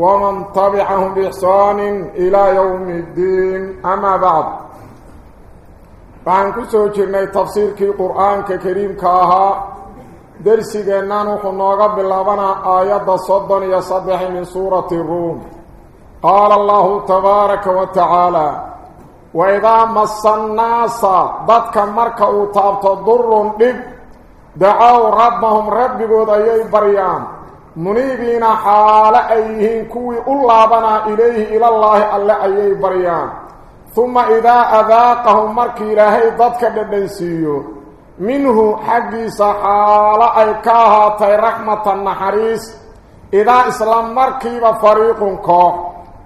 ومن تبعهم بإحسان إلى يوم الدين. أما بعد فعن كسو جرني تفسير كي قرآن كريم كاها. درسي جنان خنوغا باللبنا آيات صدن يصدح من سورة الروم. قال الله تبارك وتعالى وإذا مس الناس ضدك مركا طابت ضر لب دعوا ربهم ربكود أيي بريان. منيبين حال أيهين كوي أولابنا إليه إلى الله ألا أيي بريان. ثم إذا أذاقهم مركي إلهي ضدك ددنسيو منه حقيس حال أي كاهاتي رحمة النحريس. إذا إسلام مركي بفريق كوح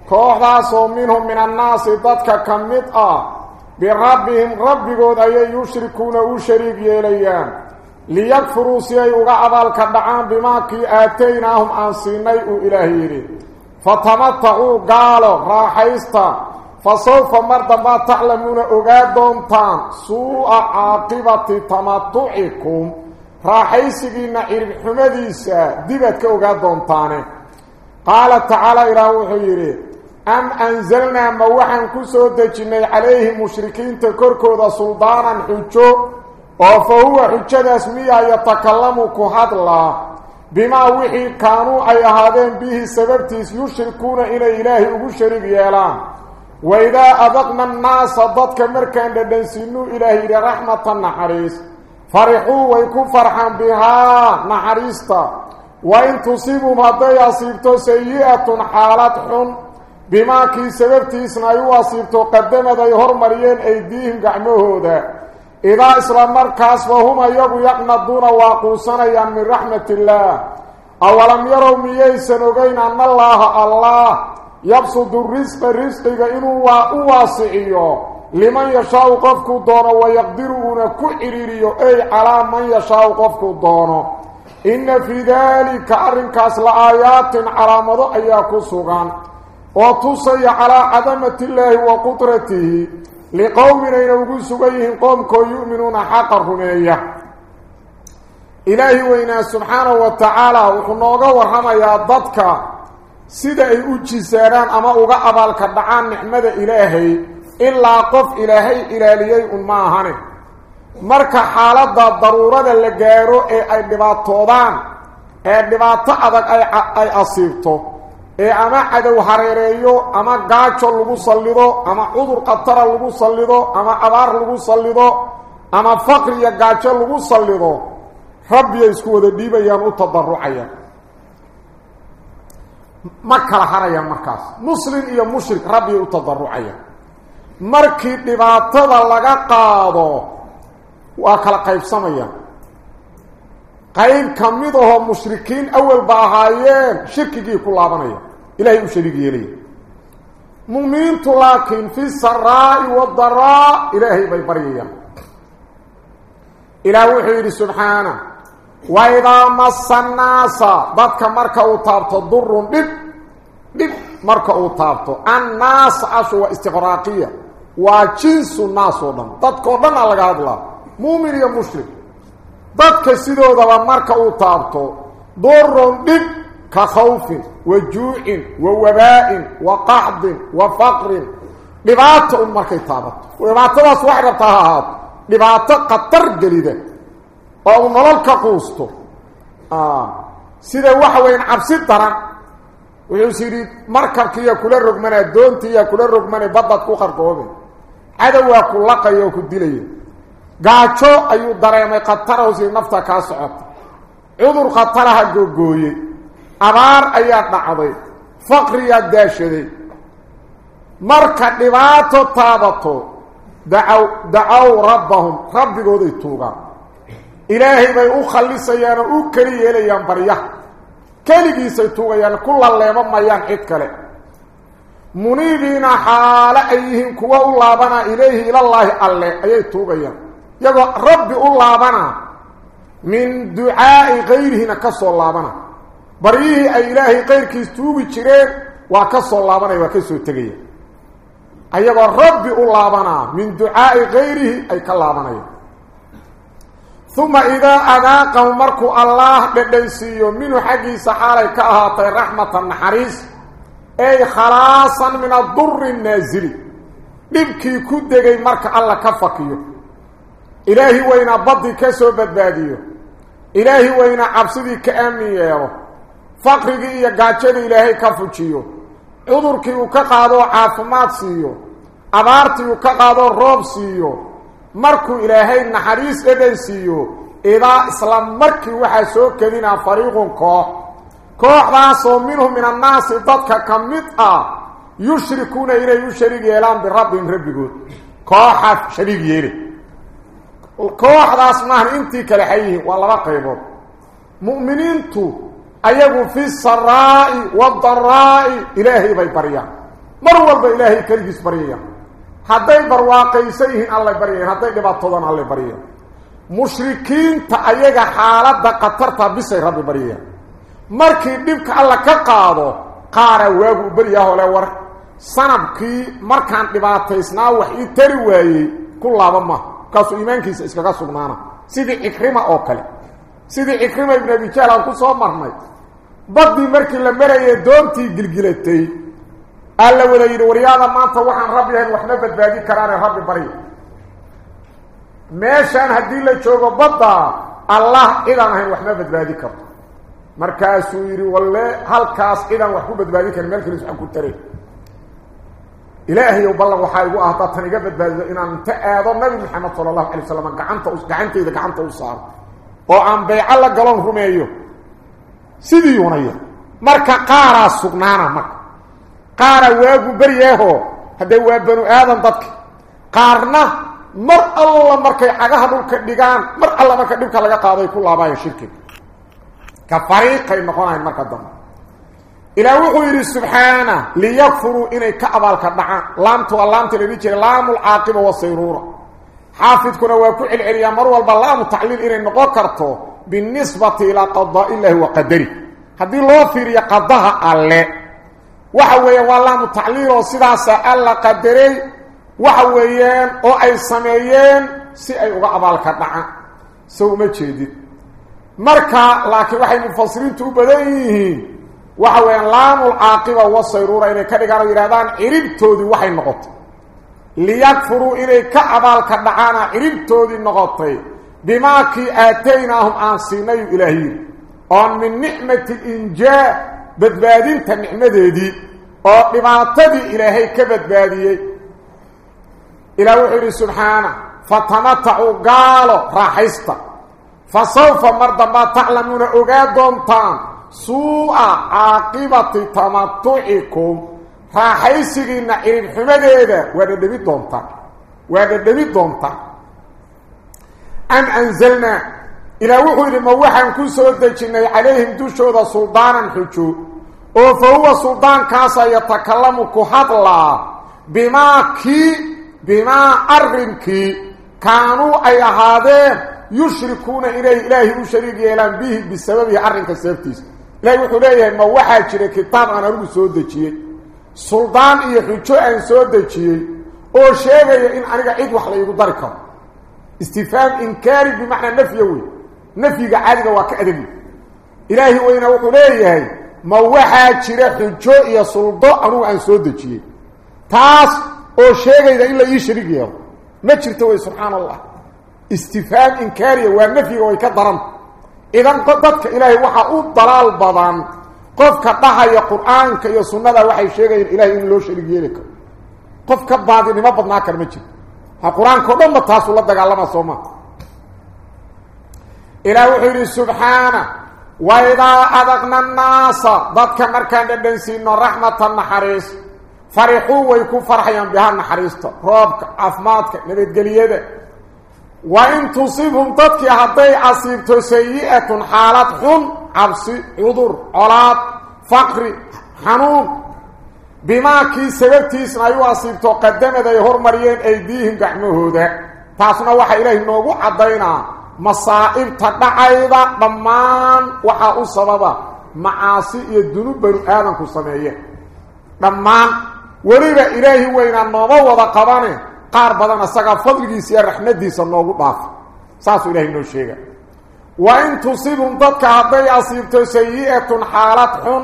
minhum min annaasi dadka ka mid ah birabbihim rabbigood ayay yushrikuuna u shariig yeelayaan ليكفروا سيئي وغعبال كدعان بما كي آتيناهم أنسيني وإلهيري فتمتعوا قالوا راحيستا. فصوف مردم ما تعلمون أغادون تان سوء عاقبة تمتعكم. راحيسي نعير حمديسا. ديبتك أغادون تاني قال تعالى إراوحيري أم أنزلنا موحا كسودة جنة عليه مشركين تكركو دا سلطانا حجو. فهو حجد اسمي يتكلم كهد الله بما وحي كانوا أي أهدين به سبب تيس يشركون إلى إله أبشري بيالان وإذا أبقنا الناس ضدك مركان لدنسينو إله إلى رحمة النحريس فرحوا ويكون فرحا بها نحريستا وإن تصيبوا مضي أصيبتو سيئة حالتهم بما كي سبب تيسنا يواصيبتو قدمت أي هرمريين أيديهم قعموهو ده idaa isla markaasba hum iyagu yaqnaduuna waa quusanayaan min raxmat illaah awalam yarow miyaysan ogeyn ana allaaha allah yabsudu risqa risqiga inuu waa u waasiciyo liman yashaau qofkuu doono wayaqdiru uuna ku cidhiiriyo ey calaa man yashaau qofkuu doono inna fii daalika arrinkaas la aayaatin calaamado ayaa ku sugan oo tusaya calaa cadamatillaahi wa qudratihi yihiin qoomkoo yu'minuuna xaqa rumeeya ilaahi weynaa subxaanahu wa tacaala wuxuu nooga warramayaa dadka sida ay u jisaaraan ama uga abaalka dhacaan nicmada ilaahay ilaa qof ilaahay ilaaliyey un ma ahane marka xaaladda daruurada la gaaro ee ay dhibaatoodaan ee dhibaato adag ay asiibto ee ama cadow hareereeyo ama gaajo lagu sallido ama cudur khatara lagu sallido ama abaar lagu sallido ama faqri iyo gaajo lagu sallido rabbiyay isku wada dhiibayaan u tadarucayaan ma kala markaas muslim iyo mushrik rabbiyay u tadarucayaan markii dhibaatada laga qaado waa kala qaybsamayaan qayb ka mid ahoo mushrikiin awalba ahaayeen shirkigii ku laabanaya إلهي أشريك يليه مؤمن لكن في السراء والضراء إلهي بيبريا إله وحيد سبحانه وإذا مص الناس ذاتك مركة أطابت الضر بب بب مركة أطابت الناس أشوى استغراقية وجنس الناس ذاتك ودن على قد الله مؤمن يا مشرك. ذاتك سيدو ذا مركة أطابت ضر بب كخوفه وجوع ووباء وقعد وفقر. لبعات أمك طابت. ولبعات الله سوحر طهات لبعات قطر جليدة وأم الله قوسته آه. سيدة وحوين عبسي الدرع ويقول سيدة مركب كي يكل الرقمان الدون تي يكل الرقمان بضت كوخر قوبين هذا هو يقول لقى يوكو الدليل قاتشو أيو الدرع ما يقطره سيد نفتا كاسعات عذر قطرها جو abaar ayaa dhacday faqriyaa daashaday marka dhibaato taabato dacaw dacaw rabbahum rabbigooday tuugaan ilaahay bay u khallisayaan oo u keli yeelayaan baryaha keligiisay tuugayaan ku laleemo mayaan cid kale muniibiina xaalo ay yihiin kuwa u laabana ilayhi ilallaahi alle ayay tuugayaan iyagoo rabbi u laabana min ducaa'i kayrihina ka soo laabana baryihii ay ilaahay kayrkiis tuugi jireen waa ka soo laabanaya waa ka soo tegaya ayagoo rabbi u laabanaa min ducaa'i kayrihi ay ka laabanayaan uma idaa adaaqahu markuu allaah dhedhansiiyo minhu xaggiisa xaalay ka ahaatay raxmatan naxariis ay khalaasan min aduri naasili dhibkii ku degay marka alla ka fakiyo ilaahi weynaa baddi ka soo badbaadiyo ilaahi weynaa cabsidii ka aamin yeelo faqrigii iyo gaajadii ilaahay ka fujiyo cudurkii uu ka qaadoo caafimaad siiyo abaartii uu ka qaadoo roob siiyo markuu ilaahay naxariis dhedhan siiyo idaa isla markii waxaa soo kedinaa fariiqun koox kooxdaasoo minhum min annaasi dadka ka ah yushrikuuna inay u shariig yeelaan birabbihim rabbigood kooxaas shariig yeele kooxdaas maahan intii kale xayihiin waa laba qaybood mu'miniintu ayagu fi saraa'i waadaraa'i ilaahay bay baryaan. Mar walba ilaahay keligiis baryayaan hadday barwaaqaysan yihiin allay baryayaan hadday dhibaatoodaan allay baryayaan mushrikiinta ayaga xaaladda khatarta bisay rabbi baryayaan markii dhibka alla ka qaado qaara waagu u beryaahoo le war sanabkii markaan dhibaataysnaa wax ii tari waayey ku laaba ma. Kaasuu iimaankiisa iskaga sugnaana. Sidii cikrima oo kale. Sidii cikrima ibn abijaal aan ku soo marayay doontii gilgilatay alla wada yidhi waryaada maanta waxaan rabbi ahayn waxma badbaadi karaane rabbi barya meeshaan haddii la joogo badda allah cidaan ahayn waxma badbaadi karto markaasuu yidhi walle halkaas cidaan wax ku badbaadi karin meel kalis waxaan ku taray ilaahayow ballan waxaa igu ah haddaad tan iga badbaadido inaan inta aado nabi maxamed sala allahu alay wasalam gacanta gacantayda gacanta u saaro oo aan bayco la galoon rumeeyo sugnaana marka qaara waagu beryeeho haddee waa banu aadan dadka qaarna mar alla markay cagaha dhulka dhigaan mar alla marka dhibka laga qaaday ku laabaayo shirkiga ka fariiqay noqonayn marka dambe ilaah wuxuu yidhi subxaana liyakfuruu inay ka abaalka dhacaan laamtu waa laamta la dhihi jiray laamulcaaqiba wasayruura حافظ كنا وكل العليا مر والله متعلل ان نقرته بالنسبة إلى قضاء الله وقدره. هذه لو في قضاها الله وحويا والله متعلل وسداس الله قدره وحويا أو أي سميين سي أي قبال كدعه سو ما جيدت marka laakiin waxay mufasiriintu badayeen waxa weyn laamul aaqiba wasayruur إلي ka dhigaan yiraadaan iribtoodi waxay noqoto ليكفروا إلي كعبالك دعانا إربتو دي النغطي بماكي آتيناهم عن سيني إلهي وان من نعمة إنجاء بدبادين تنعمة دي وان بما تدي إلهي كبدبادي إلى وحيري سبحانه فتمتعوا قالوا راحيستا. فسوف مرضا ما تعلمون أغادون تان سوء عاقبة تمتعكم. Dhadhabi doontaan waa dhadhabi doontaan am anzalnaa ilaah wuxuu yidhi ma waxaan ku soo dejinnay calayhim dushooda suldaanan xujo oo fa huwa suldaankaasa yatakalamu ku hadlaa bimaa kii bimaa arrinkii kaanuu ay ahaadeen yushrikuuna inay ilaahay u shariig yeelaan bihi bisababihi arrinka sababtiisa ilaahay wuxuu leeyahay ma waxaa jira kitaab aan anigu soo dejiyey suldaan iyo xujo aan soo dejiyey oo sheegaya in aniga cid wax la igu dari karo istifhaam inkaari bimacnaa nafya wey nafyiga caadiga waa ka adagi ilaahi weyna wuxuu leeyahay ma waxaa jira xujo iyo suldo anugu aan soo dejiyey taas oo sheegayda in la ii shariig yeelo ma jirto wey subxaan allah istifhaam inkaariya waa nafyiga way ka daran idan dadka ilaahay waxaa u dalaal badan qofka dhahaya qur-aanka iyo sunnada waxay sheegayeen ilahay in loo shariig yeeli karo qof ka baadinimo badnaa kara ma jiro ha qur-aanka o dhanba taasuu la dagaalama soo maa ilaah wuxuu yidhi subxaana waidaa adaqna annaasa dadka markaan dhadhansiino raxmata naxariis farixuu way ku farxayaan bihaa naxariista roobka caafimaadka nabadgeliyada dadkii hadday casiibto sayi-atun xaalad xun cabsi cudur colaad faqri xanuun bimaakii sababtiisna ay u asiibto qadamad ay hormariyeen aydiihim gacmahooda taasna waxaa ilaahay noogu caddaynaa masaa'ibta dhacayda dhammaan waxaa u sababa macaasi iyo dunuub banu aadanku sameeyeen dhammaan weliba ilaahi weynaa nooma wada qabane قار بدن اسغا فضلغي سي رحمتي سنوغو ضاف ساسو الهي نو شيغا وان تصيبن دك ابي اصيبت سيئه حالت حن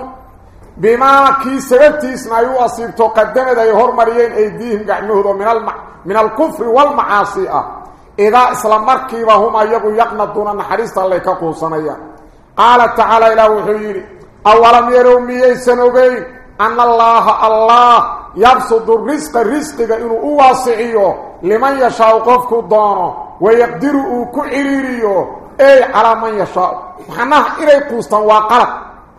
بما كي سرتي سمايو اصيبت قدمت اي هور مريين ايديهم غنود من الم من الكفر والمعاصي اذا اسلام مركي وهم ايغو يقنضون حريص الله كقوسنيا قال تعالى إلى وحي اولا يرومي سنوغي ان الله الله يبسط الرزق الرزق إنه أواسعيه لمن يشاء قفك الدانه ويقدره كعريريه أي على من يشاء. محنه إلي قوستان وقلق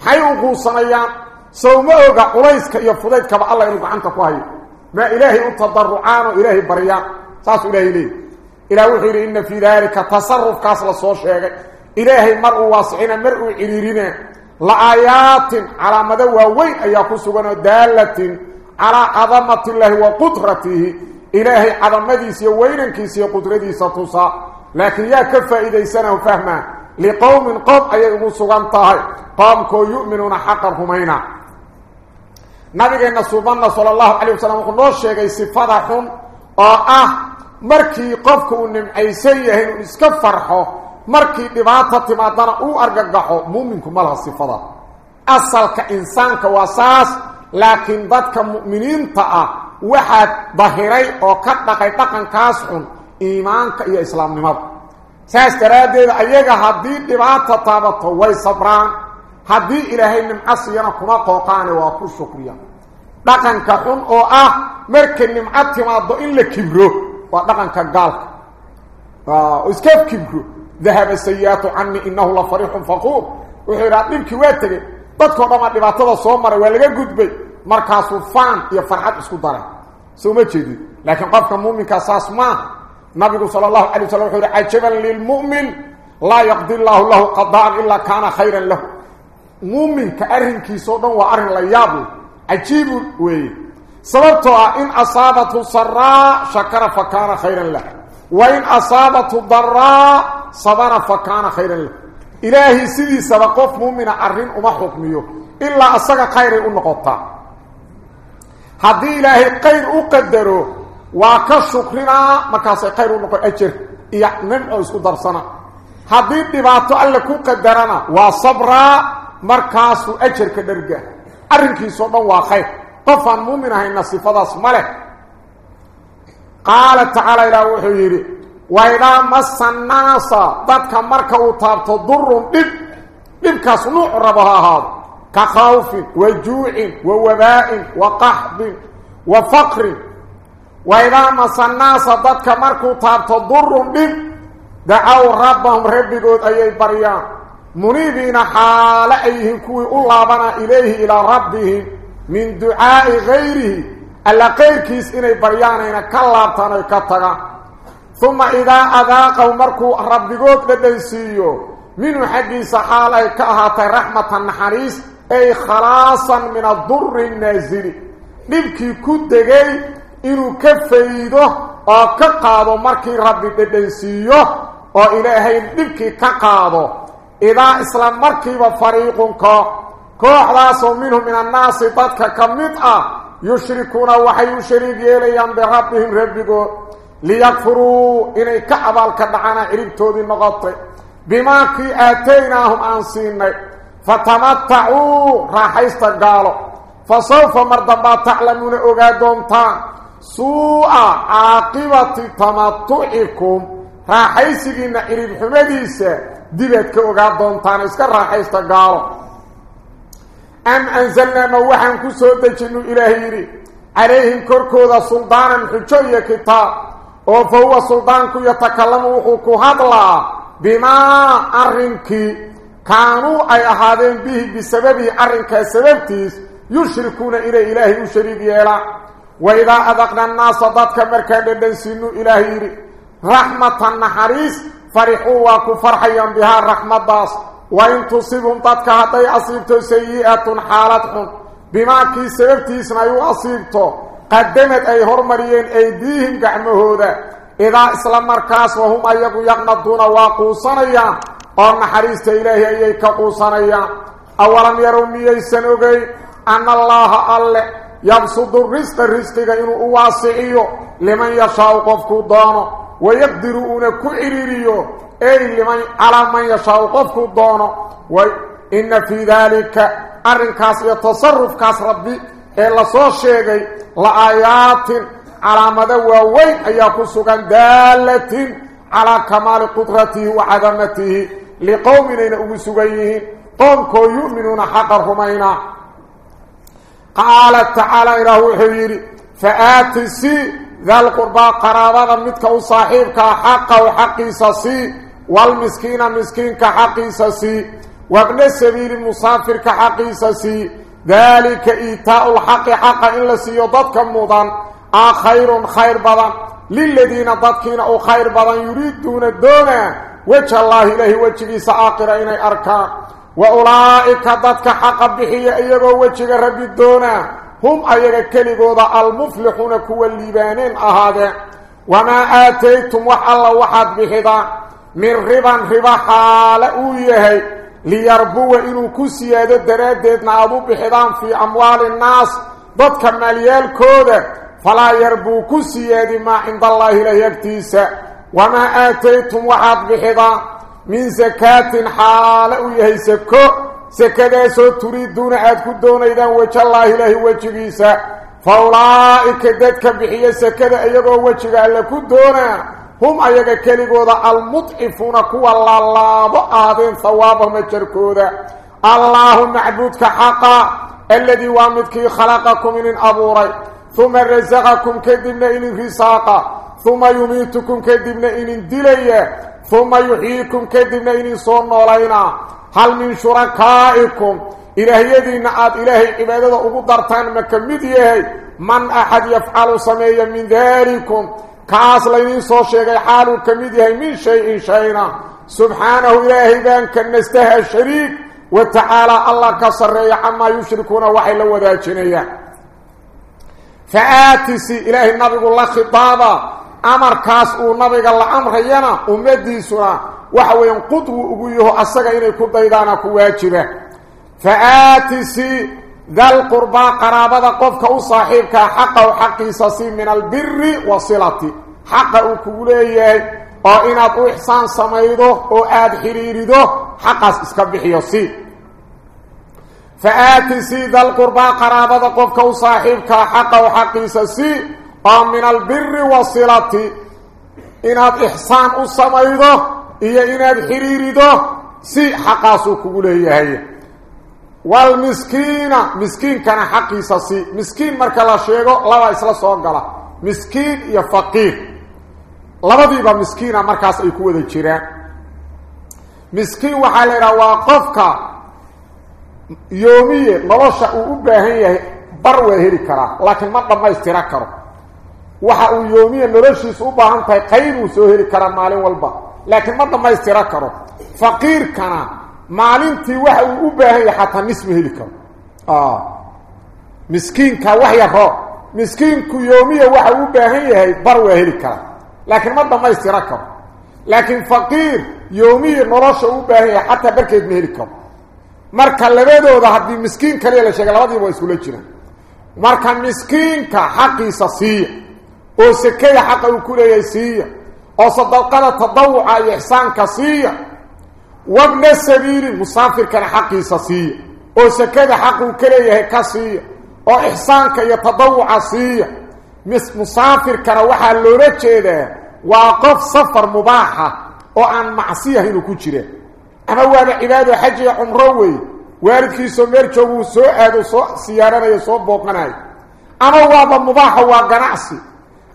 حيو قوستان أيام سوماوك أوليسك يفضيتك الله إنك عنك وهي ما إلهي أتضرعان وإلهي بريان ساس إلهي لي. إلهي غير إن في ذلك تصرف كاسل الصوشيك إلهي مرء واسعين مرء عريرين لآيات على مدوى وين أياكو سبنا دالة على عظمة الله وقدرته. إلهي عظمته سيوينك سيقدرته ستوصى لكن يا كفا إذا سنه فهما لقوم قوم أي أبوسوغان قوم قومكو يؤمنون حقا همينة نبينا صلى الله عليه وسلم قلنا الشيخي سفضحون آه،, آه مركي قفكو النم عيسيه اسكفرحو مركي دباطة ما دانا أو ارقاقو مؤمنكم الله سفضح أصلك إنسانك وأساس mu'miniinta ah waxaa dahiray oo ka dhaqay dhaqankaas xun iimaanka iyo islaamnimada saas daraaddeed ayaga haddii dhibaata taabato way sabraan haddii ilaahay nimco siiyana kuma qooqaane waa ku shukriya dhaqanka xun oo ah marka nimco timaado in la kibro waa dhaqanka gaalka iska kibro dahaba sayiaatu canii inahu la fariixun faquur wuxuu yidhaha dhibkii waa tegey dadkao dhan aa dhibaatada soo maray waa laga gudbay markaasuu faan iyo farxad isku daray soo ma jeedid laakiin qofka muuminkaa saas maaha nabigu sala allahu alay waslam wuxuu yihi cajaban lilmu'min laa yaqdi llaahu lahu qadaan ilaa kaana khayran lahu muuminka arrinkiisao dhan waa arrin la yaab leh cajiibu sababtoo ah in asaabathu saraa shakara fa kaana khayran lah wa in asaabathu daraa sabara fa kaana khayran lah إلهي سيدي سبقوف مؤمن عرين وما حكميو. إلا أصغى قير ونقطة هذه إلهي قير أقدره وكشكرنا مكاسي قير ونقطة أجر. يأمن أسو درسنا. هذه الدبات اللي كقدرنا وصبرا مركاس أجر كدرجة. عرين كي صدوا وخير طفا مؤمن هين نصفة اسمالك قال تعالى إلى وحيري. وإذا مس الناس ذاتك مركا وطابت ضرهم إب إبكا صنوع ربها هذا. كخوف وجوع ووباء وقحب وفقر. وإذا مس الناس ذاتك مركا وطابت ضرهم إب دعوا ربهم ربي قد أي بريان. منيبين حال أيهم كوي أولابنا إليه إلى ربه من دعاء غيره. ألا قيل كيس إني بريانين كاللابتان كتغا ثم إذا أذاق مركو رب قد بيسيو من حقي سحالي كأهاتي رحمة النحريس أي خلاصا من الضر النازل. نبكي كدقي إنو كفيدو أو كقادو مرك رب قد بيسيو أو إلهي نبكي كقادو إذا إسلام مرك وفريق كو كوحلاص منهم من الناس تدك كمتع يشركون وحي يشريك يليان بربهم ربكو liyakfuruu inay ka abaalka dhacana ciribtoodii noqotay bimaa kii aataynaahum aan siinay fatamatacuu raaxaysta gaalo fa sawfa mar dambaa taclamuuna ogaa doontaan suu'a caaqibati tamatucikum raaxaysigiinna ciribxumadiisa dibaad ka ogaa doontaan iska raaxaysta gaalo am anzalnaa ma waxaan ku soo dejinu أو فهو سلطان كو يتكلم وكو هادلا بما ارنك كانوا اي احادين به بسبب ارنك سببتيس يشركون إلى اله وشريك يلا واذا اذقنا الناس ضدك مركا إلى الهي رحمة النحريس فرحوا وكو فرحيا بها الرحمة باص وان تصيبهم ضدك حتى يصيبتو سيئة حالتهم بما كي سببتيس ما يؤصيبتو qadamad ay hormariyeen aydiihim gacmahooda idaa isla markaas wahum ayagu yaqnaduuna waa quusanayaan oo naxariista ilaahi ayay ka quusanayaan awalam yarow miyaysan ogeyn ana allaaha alle yabsudu risqa risqiga inuu u waasiciyo liman yashaau qofkuu doono wayaqdiru uuna ku ciriiriyo ey liman calaa man yashaau qofkuu doono ina fii ee lasoo sheegay la aayaatin calaamado waaweyn ayaa ku sugan daalatin calaa kamaali qudratihi wa cadamatihi liqowminayna ugu sugan yihiin qoomkoo yu'minuuna xaqa rumayna qaala tacaala ilaah wuxuu yidhi fa aati sii daalqurbaa qaraabada midka u saaxiibkaa xaqaw xaqiisa sii walmiskiina miskiinka xaqiisa sii wabna sabiili musaafirka xaqiisa sii ذلك إيتاء الحق حقا إلا سيضطك مضان. آه، آخير خير بضا للذين ضطكين أو خير بضا يريدون الدونة وجه الله إليه وجه إيسا آقر إني أركا. وأولئك ضطك حقا بحي أيضا وجه رب الدونة هم أيضا كالغوضة المفلحون كوى الليبانين أهذا وما آتيتم وحالا وحد بحيضا من ربا ربا حالا أويهي. ليربو إنو كسيادة دراددنا أبو بحضان في أموال الناس. ضدك كماليال كودة. فلا يربوا كسيادة ما عند الله لا يكتيس وما آتيتم وحد بحضان من زكاة حالة يهيسكو. سكداسو تريدون أدكو دون إذا وجه الله لا يكتيس فأولئك ددك بحية سكدا أيضا وجه الله كدونا هم ايغا كليغودا المطعفون كو الله ابو ادين ثوابهم تركودا الله معبودك حقا الذي وامدك خلقكم من ابور ثم رزقكم كدبنا إلى فساقا ثم يميتكم كدبنا إلى دليا ثم يحييكم كدبنا إلى صون علينا هل من شركائكم؟ الهيدين عاد إلهي عبادته أو قدرتان ما من أحد يفعل سميا من ذلكم؟ كاس ليني سو شيغي حالو كميد هي مين شي إن شينا سبحانه الله اذا كن استه الشريك وتعالى الله كسر يا عما يشركون وحي لو داجنيا فاتس اله النبي الله خطابا. أمر كاس ونبي الله أمر ينا امتي سرا وحا وين قدو اوغيو اسغا اني كو ديدانا كو واجبه فاتس saaxiibkaa xaqaw xaqiisa si min albiri wasilati xaqa uu kugu leeyahay oo inaad u ixsaan samaydo oo aada xidhiirido xaqaas iska bixiyo si fa aati si dal qurbaa qaraabada qofka u saaxiibkaa xaqaw xaqiisa si oo min albiri wasilati inaad ixsaan u samaydo iyo inaad xidhiirido si xaqaasuu kugu leeyahay والمسكين مسكين كان حقي سسي مسكين مركا لا شيغو لا با اسلا سو مسكين يا فقير لبديبا مسكين مركاس اي كو ودا جيرا مسكين وحال را واقفك يوميه ملوشا أو باهن يحي وهيري كرا لكن ما دما استرا كرو وحا أو يوميه ملوشيس أو باهن تاي خير كرا مالين ولبا لكن ما دما استرا كرو فقير كانا maalintii waxa uu u baahan yahay xataa nis heli karo miskiinka wax yaro miskiinku yoomiya waxa uu u baahan yahay bar waa heli karaa laakiin ma dhammaystira karo laakiin faqiir yoomiya nolosha uu u baahan yahay xataa barkeed ma heli karo marka labadooda haddii miskiin kaliya la sheegay labadiiba waa iskula jiraan marka miskiinka xaqiisa siiya oo sekada xaqa uu ku leeyahay siiya oo sadaqada tadawuca iyo ixsaanka siiya وابن السبيل مسافر كان حقي صصي أو سكد حقه كليه كصي. أو احسانك يتضوع صي. مسافر كان وحا لو رجيده واقف صفر مباح وعن عن معصية انه كجيره أنا وأنا عباده حج عمره وارد في سمير جوو سو آدو سو سيارة يا سو بوقناي. أنا وابا مباح وغنعسي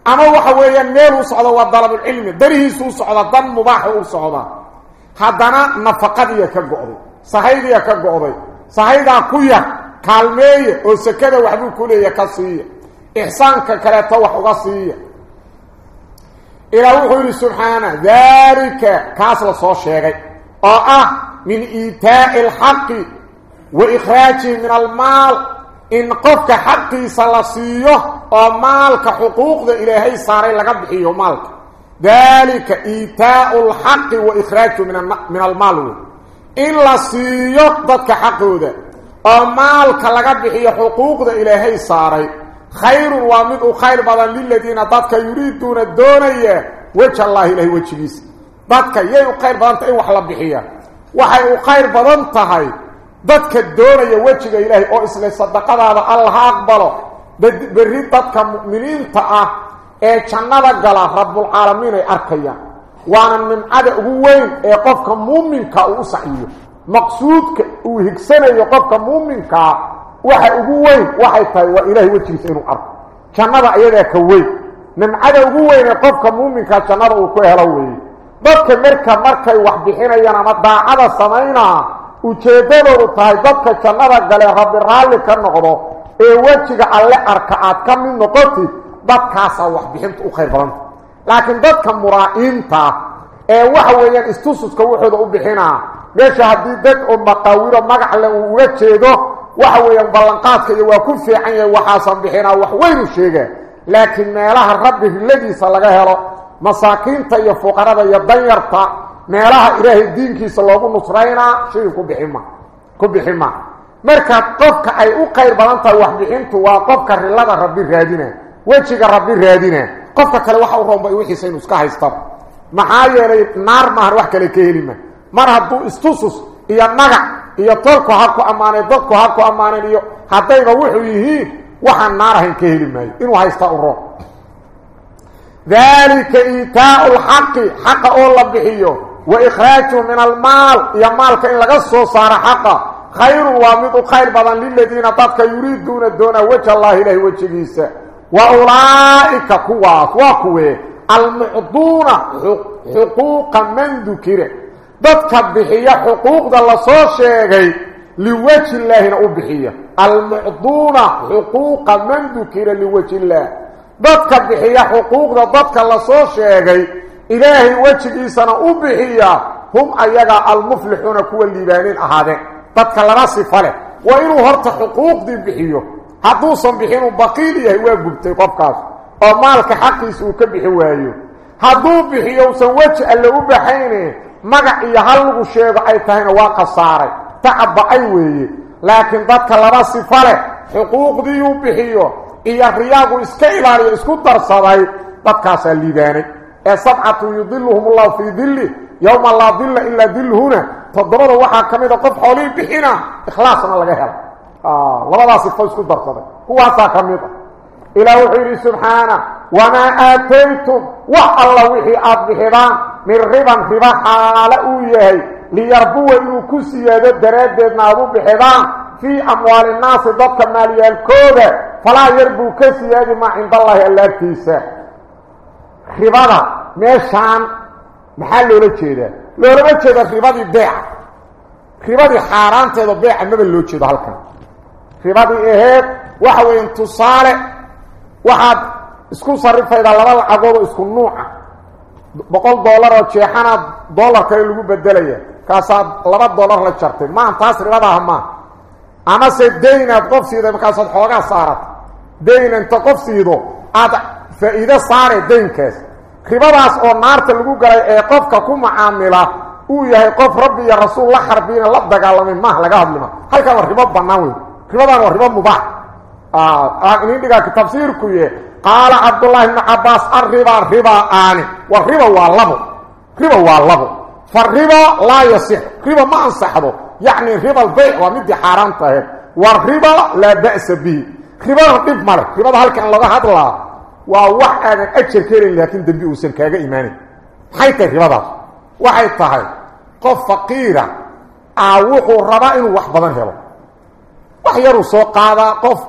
أنا وحا ويا نيرو صلو ودرب العلم. دري سو صلو دم مباح وصلو هادانا نفقد يا كغوري صحيح يا كغوري صحيح اكويا كالمي أو سكره وحبو كوليا كسي احسان ككرهت وحقصي إلى وحي سبحانه ذلك كاسل سو شيغي أو آه من ايتاء الحق واخراج من المال ان قفك حقي صلصيه أو مالك حقوق إلى هي صار لغا بخيو مالك ذلك إيتاء الحق وإخراجه من, المال. إلا سيقضتك حقه. ذا ومالك لقبه حقوق ذا إلهي ساري. خير ومن خير بضان للذين ضدك يريدون الدوني وجه الله إلهي وجه بيس ضدك يأيو خير بضان تأيو حلب بحيا. وحيو خير بضان تهي. ضدك الدوني وجه إلهي. أو إسلي صدق هذا الله أقبله بالرد ضدك مؤمنين تأه. Ee jannada gala rabbulcaalamiin ay arkayaan waana nimcada ugu weyn ee qofka muuminka uu u saxiyo maqsuudka uu higsanayo qofka muuminkaa waxa ugu weyn waxay tahay waa ilaahay wejigiisa inuu arko jannada ayadaa ka weyn nimcada ugu weyn ee qofka muuminkaa jannada uu ku helo weeye dadka marka markay wax bixinayaan ama daacada samaynaa ujeeddadoodu tahay dadka jannada gale rabbi raalli ka noqdo ee wejiga alle arka aad ka mid noqotid dadkaasaa waxbixinta u khayr badanta laakiin dadka muraa'iinta ee waxa weeyaan istususka wuxuuda u bixinaa meesha haddii dad oo maqaawiro magac le uu uga jeedo waxa weeyaan ballanqaadka iyo waa ku fiican yahay waxaasan bixinaa wax weynu sheega laakiin meelaha rabbi riladiisa laga helo masaakiinta iyo fuqarada iyo danyarta meelaha ilaahay diinkiisa loogu nusraynaa shay ku bixima ku bixima marka qofka ay u qayr badan tahay waxbixintu waa qofka rilada rabbi raadina wejiga rabbi raadina qofka kale waxa u roonba wixiisa inuu iska haystaba maxaa yeelay naar maahan wax kale ka helima mar hadduu istusus iyo magac iyo tolku ha ku ammaanay dadku ha ku ammaaneen iyo haddayba wuxuu yihiin waxaan naar ahayn ka heli maayo inuu haystaa u roon dalika iitaau lxaqi xaqa oo la bixiyo wa ikhraaju min almaal iyo maalka in laga soo saaro xaqa khayrun waa mid u khayr badan liladiina dadka yuriiduuna doonaa weja allahi ilahi wejigiisa wa ulaa'ika kuwaas waa kuwee almucduuna xuquuqa man dukira dadka bixiya xuquuqda lasoo sheegay liweji illaahina u bixiya almucduuna xuquuqa man dukira liweji illaah dadka bixiya xuquuqda dadka lasoo sheegay ilaahay wejigiisana u bixiya hum ayagaa almuflixuuna kuwa liibaaniin ahaadeen dadka laba sifo leh waa inuu horta xuquuqdii bixiyo yahay waa gubtay qofkaas oo maalka xaqiisa uu ka bixi waayo hadduu bixiyo usan weji alle u baxayne magac iyo hal lagu sheego ay tahayna waa khasaaray tacabba-ay weeye laakiin dadka laba sifo leh xuquuqdiiuu bixiyo iyo riyaagu iska ilaaliyo isku darsaday dadkaasaa liibaanay ee sabcatu yudiluhum ullahu fii dilli yowma laa dilla ilaa dilhuna toddobada waxaa ka mid a qof xoolihii bixina ikhlaasna laga hela آه لبداس فايسكو درتد هو عطا كميت إلى وحي سبحانه وما آتيتم والله وحي ابهبا من ربا ربا على اويه ليربوا الكسيه دردنا ابو بحبا في أموال الناس دك مالي الكوبة فلا يربو يربوا كسيه ما عند الله إلا كيسا خبابا مشان محل ولجيده لو ربا جيده خبابي بيع. خبابي حارانته بيع ما لوجيده هلكان aheed waxa weeyaan tusaale waxaad isku sarifaydaa laba lacagoodoo isku nuuca boqol dollar oo jeexanaad dollar kale lagu bedelaya kaasaad laba dollar la jartay maan taas ribadaha maa amase daynaad qof siiday markaasaad xoogaa saarata dayn inta qof siido aad faa'iido saare daynkaas ribadaas oo naarta lagu galay ee qofka ku macaamila uu yahay qof rabbi iyo rasuul la xarbiyna la dagaalamay maaha laga hadlima halkan waa ribo bannaan wey ribadaan waa ribo mubaax inin dhigaa tafsiirku ye qaala cabdullaahi ibnu cabbaas arriba ribaa aani wa riba waa labo riba fa riba laa yasix riba ma ansaxdo yacni riba albeyc waa midii xaaraanta ahayd wa riba laa ba'sa bihi ribada dhib male ribada halkan laga hadlaa waa wax aadan ajar ka helayn laakiin dembi uusan kaaga imaanin maxay tahay ribadaas waxay tahay qof faqiira ah wuxuu rabaa inuu wax yaruu soo qaadaa qof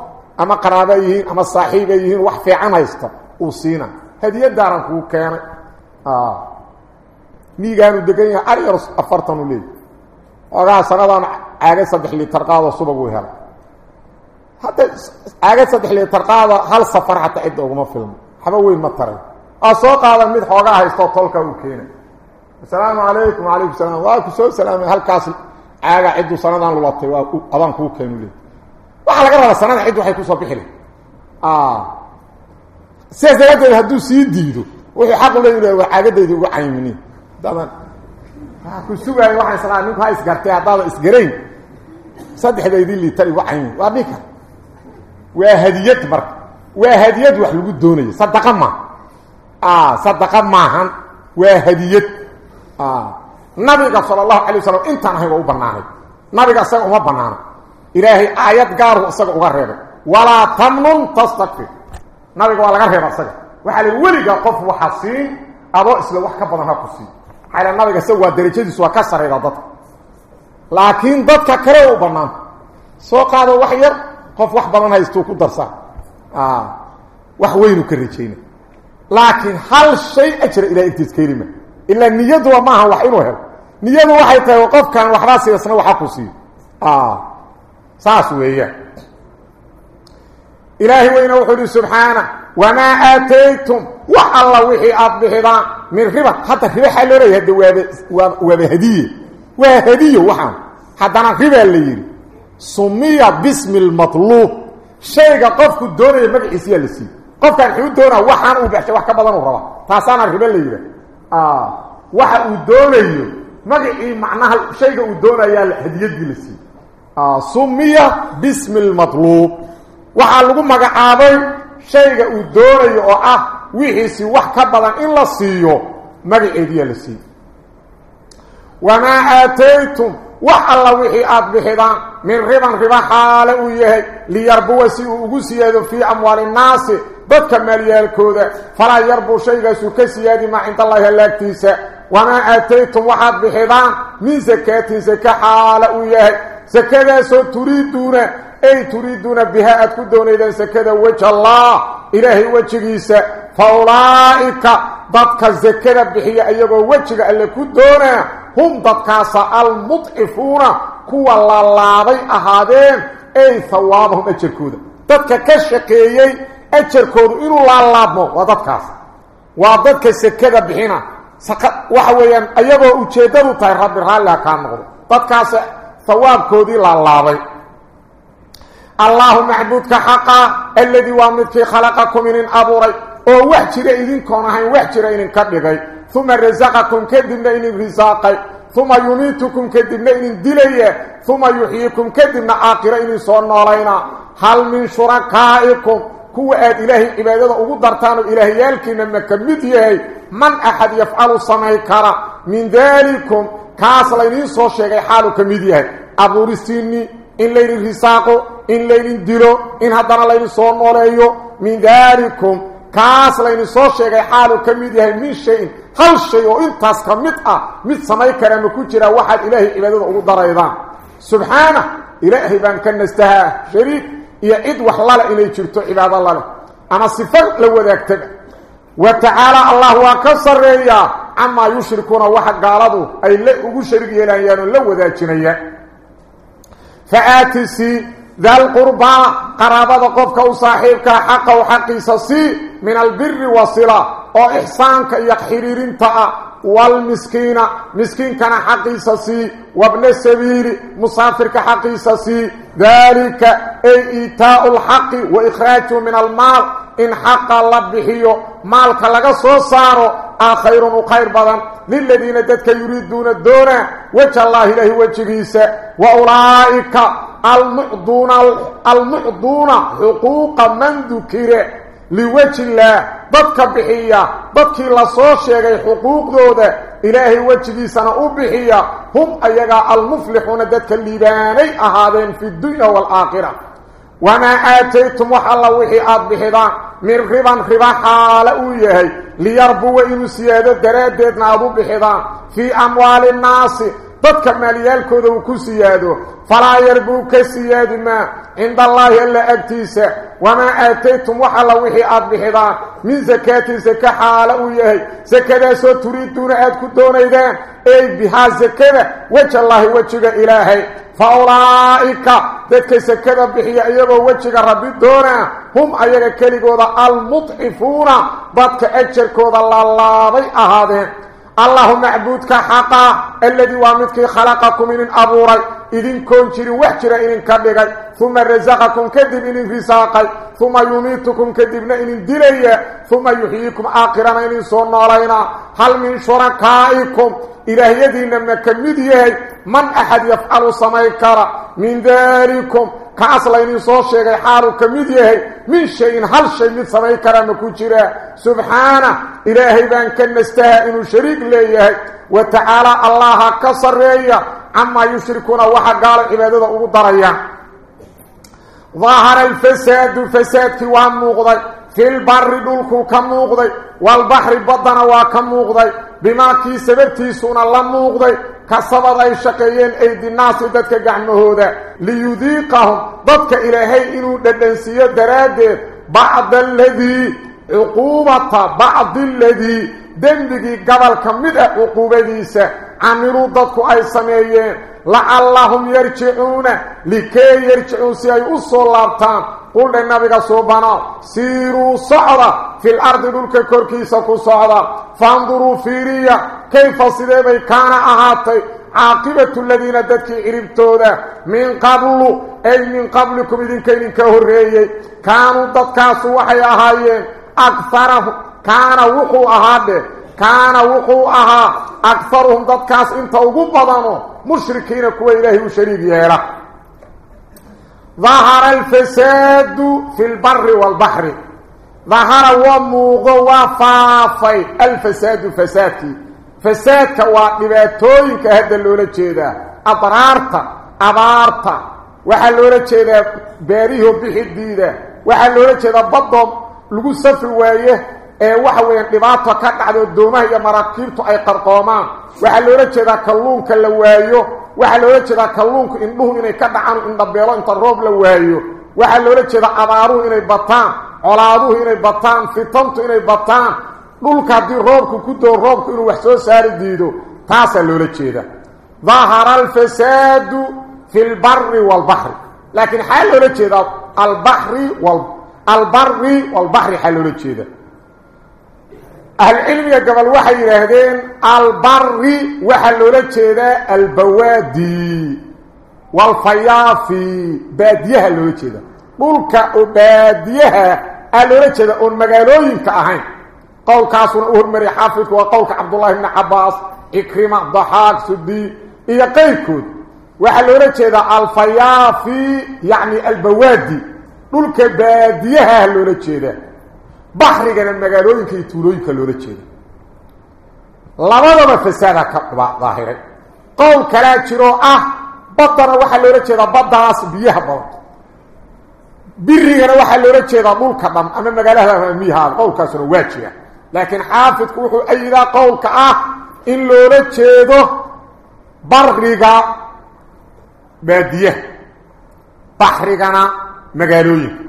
ama qaraaba yihiin ama saaxiiba yihiin wax fiican haysta uu siina hadiyadaaran kuu keenay miigaanu degan yahay ar yar afartan u leeyahy ogaa sanadaan caagad saddex liitar qaado subag uu helay hadda caagad saddex liitar qaada hal safar xataa cidda uguma filmo waxba weyn ma taray aa soo qaadan mid xoogaa haystoo tolka uu keenay asalaamu calaykum wacalaykum salaam waa ku soo salaamay halkaas caaga cidduu sanadaan lulatay waa adaan kuu keenu leey waxa laga rabaa sanada cid waxay ku soo bixi ah sidaas daraaddeed hadduu sii diido wuxuu xaq u leeyahay waa caagadayda ugu caymini dadan ku sugaayo waxaan islaa ninku ha isgartay haddaada isgarayn saddexdaydii liitar igu caymin waa ninka waa hadiyad marka waa hadiyad wax lagu doonayo sadaqa ma ah sadaqa maahan waa hadiyad ah nabiga sallallahu alayhi wasallam intaan ahay waa u banaanay nabiga asaga uma banaana qof waxa siin ado isla wax ka badan ha ku siin xala nabiga saw waa darajadiisu waa ka sareeyda dadka laakiin dadka kale u banaan soo qaado wax yar qof wax badan haysto ku darsa ah wax weyn ka rajeyna laakiin hal shay ajra ila intiis kelima illa niyadu ma aha wax inuu helo niyadu waxay tahay qofkan waxba siisna waxa ku sii ah صاص ويه إلهي وين وحده سبحانه وما آتيتم وحل وحي أطبهضا من ربا حتى ربا حلو ريه وبهدية وهدية وحام حتى نقبع اللي يري سمية باسم المطلوب شيء قف الدورة يبقى إسيا لسي قفك الحيو الدورة وحام وبحشة وحكا بضان وربا فاسانا ربا اللي يري آه وحا الدورة يري مقعي معناها الشيء قفك الدورة يالحديد لسي sumiya bismi almatlub waxa lagu magacaabay shayga uu doonayo oo ah wixiisi wax ka badan in la siiyo magaceediya la siiyo wamaa aataytum wax alla wixii aad bixidaan min riban riba xaale uu yahay liyarbuwa si uu ugu siyaado fii amwaali innaasi dadka maalyaalkooda falaa yarbuu shaygaasu ka siyaadi maa cinda allahi halaagtiisa wamaa aataytum waxaad bixidaan min sakaatin saka xaale uu yahay سكدا سو تريدون أي تريدون بها اتكدون اذا سكدا وجه الله. إلهي وجهيسا فأولئك ضدك الزكدا بحي أيضا أيوة وجهك اللي كدون هم ضدك المطعفون كوى اللالاضي أهادين. أي ثوابهم اتركودا ضدك كالشقيي اتركودوا إلى اللالاضمو وضدكاس وضدك السكدا بحينا. سقط وحويا أيضا اتركودوا طير رب الله كان مغلو ضدكاس hawaabkoodii laalaabay الله معبودك حقا الذي وامدك خلقكم من أبوري أو وحجر إذن كونهين وحجر إذن كبغي ثم رزقكم كدبنا إذن رزاقي ثم يميتكم كدبنا إذن دلي ثم يحييكم كدبنا آخر إذن صورنا علينا هل من شركائكم كو آد إلهي عبادة أقدرتان إلهي يالكي لما كمديه من أحد يفعل صميكرا من ذلكم كاس لينين صوشيغي حالو كمديه أبو رسيني إن لين رساقو إن لين ديرو إن هدنا لين سو نوليو من ذلكم كاس لين سو شيغي حالو كميد hal shay oo intaas kamid ah mid samay kara ma ku jira waxaad ilaahay cibaadada ugu daraydaan. Subhana ilaahay baan ka nastaha shariik. Iyo cid wax lala inay jirto cibaado lala ama sifar la wadaagtada wa ta'ala allah wa kasriya amma yushrikuna waxa gaaladu ay la ugu shariik yeelayaan la wadaajinayaan فآتسي ذا القربى قرابة قفك وصاحبك حق وحق سي من البر وصلة وإحسانك يقحرير انتأ والمسكين مسكين كان حق سي وابن السبيل مسافرك حق سي. ذلك أي إيتاء الحق وإخراجه من المال. إن حق الله بحيه مالك لغا صارو آخير وخير بدن. للذين ددك يريدون الدون وجه الله إليه وجهيسا وأولئك المعدون المعدون حقوق من ذكر لوجه الله. ضدك بحية. ضدك لصو شيغي حقوق دوده إلهي وجهيسنا أبحية هم أيغا المفلحون ددك الليباني أهادين في الدنيا والآخرة. وما آتيتم وحلا وحي أبحضان من ربا ربا حال أويهي. ليربوا إنو سيادة درادتنا أبو بحضان في أموال الناس. ضدك ماليالكوذا وكو سيادو فلا يربوا كسياد ما عند الله إلا أكتيسة وما آتيتم وحلا وحي أبحضان من زكاة زكاة حال أويهي زكاة سو تريدون أدكو دون إذن أي بها زكاة وجه الله وجه إلهي فأولئك ذلك سكذا بحي أيضا وجه ربي دونا هم أيضا كليقوضا المضعفون ضدك أجر كوضا الله أهادين الله معبودك حقا الذي وامدك خلقكم من أبوري. إذن كون جري وحجر إذن كبغي. ثم رزقكم كذب إذن رساقي ثم يميتكم كذبنا إذن دلي ثم يحييكم آخرا إذن صنع علينا هل من شركائكم؟ إلهي يدين مكمديه من أحد يفعل سميكرا؟ من ذلكم كأصل إني صور شيء حارو كميديه من شيء هل شيء من سميكرا مكوشرا سبحانه إلهي بان كان نستهى إنه شريك ليه وتعالى الله كسرية عما يشركون وحا قال عبادة أغضريا ظاهر الفساد فساد كوان موغضي في البر دولكو كموغضي والبحر بدنا وكموغضي بما كي سببتي سونا لموغضي كسبب اي شقيين أيدي الناس ددك غعمهودا ليذيقهم. ضدك إلهي إنو ددنسيه درادد بعض الذي عقوبة بعض الذي دنبغي قبل كمدة عقوبتيسة عملوا ضدك أي سميين. لعلهم يرجعون لكي يرجعون سيئي أصول لابتان. قلنا النبي صوبنا سيروا صعدا في الأرض دولك كوركيسة صعدا فانظروا فيريا كيف صديبي كان أهاتي. عاقبة الذين ددك إربتودا من قبل أي من قبلكم إذن كين كهرية كانوا ددكاس وحي أهايين أكثرهم كان وقو أهاده. كان وقو أها. أكثرهم ددكاس إنت وقبضانو مشركين كوا إلهي وشريك يهلا ظهر الفساد في البر والبحر. ظهر وموغ وفافي الفساد فسادك فسادك ودباتوينك هذا اللولة جيدا. أبارتا waxaa loola jeedaa beerihi bixi diida waxaa loola jeedaa baddo lagu safri waaye ee waxa weeyaan dhibaato ka dhacdo doomaha iyo maraakiibtu ay qarqoomaan waxaa loola jeedaa kalluunka la waayo waxaa loola jeedaa kalluunku indhuhu inay ka dhacaan indhabeelo inta roob la waayo waxaa loola jeedaa abaaruhu inay bataan colaaduhu inay bataan fitantu inay bataan dhulka haddii roobku ku doo roobku inuu wax soo saari diido taasaa loola jeeda dahara alfasaadu fi lbari waalbaxri laakiin xaa loola jeedaa albari albari waalbaxri xaa loola jeeda العلم يا قبل وحي يهدين البر وحلولك هذا البوادي والفيافي باديها لولك هذا ملك باديها لولك هذا المغالوين كأهين. قول كاسون أهرمري حافظ وقولك عبد الله بن عباس إكرم الضحاك سدي إيا قيكود. وحلولك هذا الفيافي يعني البوادي. ملك باديها لولك هذا baxrigana magaalooyinka iyo tuulooyinka loola jeeda labadaba fasaada ka daahiray qowl kalaa jiroo ah baddana waxaa loola jeedaa baddaas biyaha badan birigana waxaa loola jeedaa dhulka dham ama magaalada miyahaada qowlkaasuna waa jira laakiin xaafidku wuxuu ayidaa qowlka ah in loola jeedo bariga baadiyaha baxrigana magaalooyinka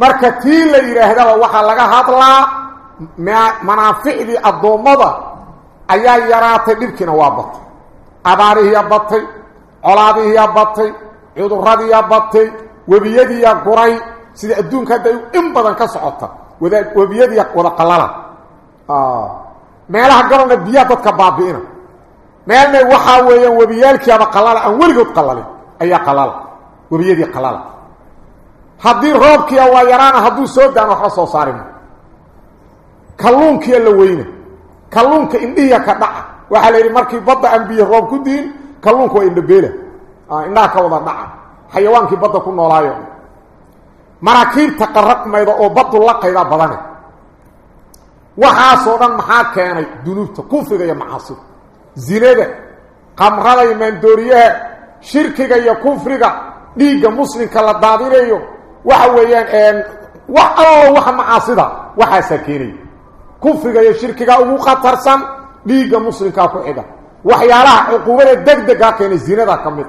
marka tii la yidhaahdaba waxaa laga hadlaa manaaficdii addoommada ayaa yaraatay dhibkiina waa batay abaarihiiya batay colaadihiiya batay cuduradiiya batay webiyadiiya guray sida adduunka hadda in badan ka socota wada webiyadiiya wada qalala meelaha galana biyaha dadka baabi'ina meelna waxaa weeyaan webiyaalkiiaba qalala aan weligood qalalin ayaa qalala webiyadii qalala haddii roobkiia waa yaraana hadduu soo daan waxba soo saarima kalluunkiia la weyna kalluunka indhihiya ka dhaca waxaa la yidhi markii badda aan biyo roob ku diin kalluunka waa indhabeela indhaha ka wada dhaca xayawaankii badda ku noolaayo maraakiibta qaraqmayda oo baddu laqaydaa badane waxaasoo dhan maxaa keenay dunuubta kufriga iyo macaasida zinada qamrada iyo maandooriyaha shirkiga iyo kufriga dhiigga muslimka la daadinayo waxa weeyaan wax allo waxa macaasida waxaasaa keenaya kufriga iyo shirkiga ugu khatarsan dhiigga muslimkaa ku xiga waxyaalaha cuquubada deg dega keenay zinada ka mid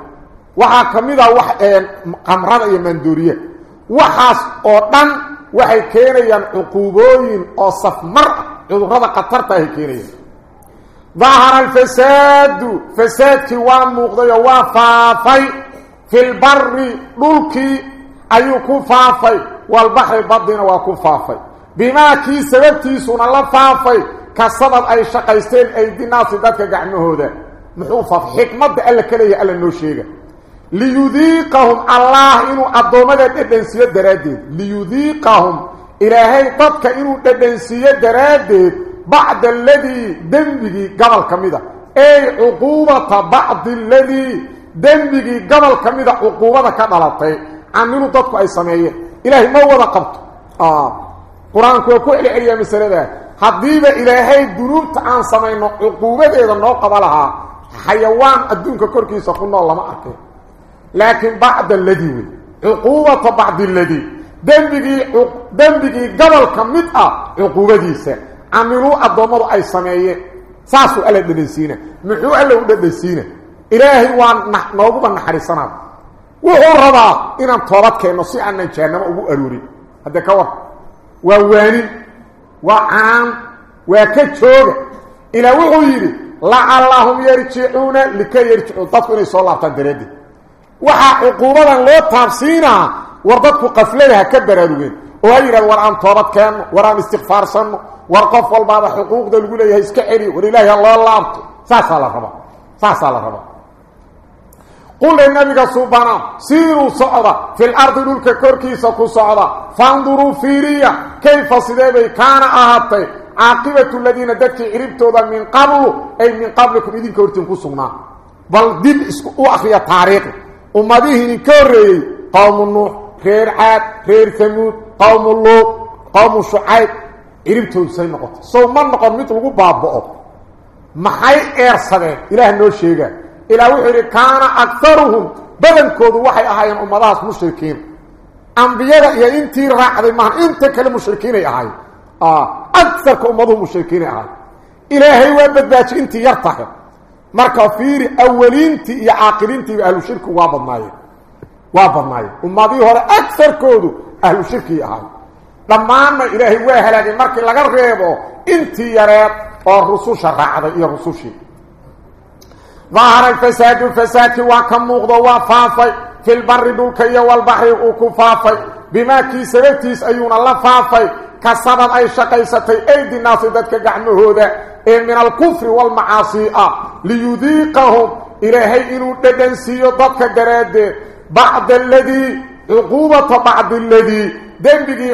waxaa ka mid a wax qamrada iyo maandooriyaha waxaas oo dhan waxay keenayaan cuquubooyin oo safmar ah cudurrada khatarta ahay keenayaan alfasaadu fasaadkii waa muuqday oo waa faafay fi lbari dhulkii ayuu ku faafay walbaxri badina waa ku faafay bimaa kii sababtiisuna la faafay kasabad ay shaqaysteen aydinaasi dadka gacmahooda muxuu xikmadda alla ka leeyahay alla noo sheega liyudiiqahum allah inuu addoommada dhedhansiiyo daraaddeed liyudiiqahum ilaahay dadka inuu dhedhansiiyo daraaddeed bacda aladii dembigii gobol ka mida ey cuquubata bacdi aladii dembigii gobol ka mida ka عاملوا ضدك أي سميه إلهي ما ودا قبط. آه. قران كو كل أيام السنة حبيبه إلهي دروبت عن سمي عقوبته انه قبلها. حيوان ادونك كركي سخن لما ارك لكن بعد الذي. عقوبة بعد الذي. دنبغي دنبغي قبل كميت آه. عقوبتي عاملوا ادمر أي سميه ساسو الهي دنسينه محو الهي دنسينه إلهي وان نحن نوبن حريصنا wuxuu rabaa inaan toobad keenno si aanan jahanamo ugu aroorin haddee ka war waa waanin waa canaan waa ka jooga ilaa wuxuu yidhi lacallahum yarjicuuna likay yarjicuun dadku inay soo laabtaan daraaddeed waxaa cuquubadan loo taabsiinaa war dadku qaflada ha ka baraarugeen oo ha yidhahdo war aan toobad keenno war aan istikfaarsanno war qof walbaaba xuquuqda lagu leeyahay iska celiyo war ilaahi ha loo laabto saasaa la rabaa saasaa la rabaa قل النبي سبحانه سيروا صعدا في الأرض للك كوركيسا كصعدا فانظروا فيريا كيف صدابي كان أهاتي عاقبة الذين دكي عربتوا من قبل. أي من قبلكم إذن كورتين كسونا بل دل إسكو أخريا تاريخ. أمديه نكوري قوم النوح خير عاد خير ثمود قوم اللوط قوم الشعيب عربتوا سينقط سو من نقل مثل بابا محاي إيرسده إله نو شيئا إلى وحر كان أكثرهم بدنكود وحي أهايان أمضاس مشركين. أنبياء يا إنتي راعدي ما إنت كل مشركين أهاي آه أكثر كأمضهم مشركين أهاي إلهي وابدباش إنتي يرتحق مركا فيري أولينتي يا عاقلينتي أهل الشرك وابضناي وابضناي أمضي هو أكثر كودو أهل الشرك أهاي لما أما إلهي لغا ريبو إنتي يريد والرسوش راعدي يا رسوشي. ظهر الفساد فساد وكم مغضى وفافي. في البر دولكي والبحر وكفافي بما كي سببتيس أيون الله فافي. كسبب أي شقيستي أيدي الناس ذاتك قعنه من الكفر والمعاصي ليذيقهم. إلهي إنو تدنسي ذاتك دراد بعد الذي عقوبة بعد الذي. دنبغي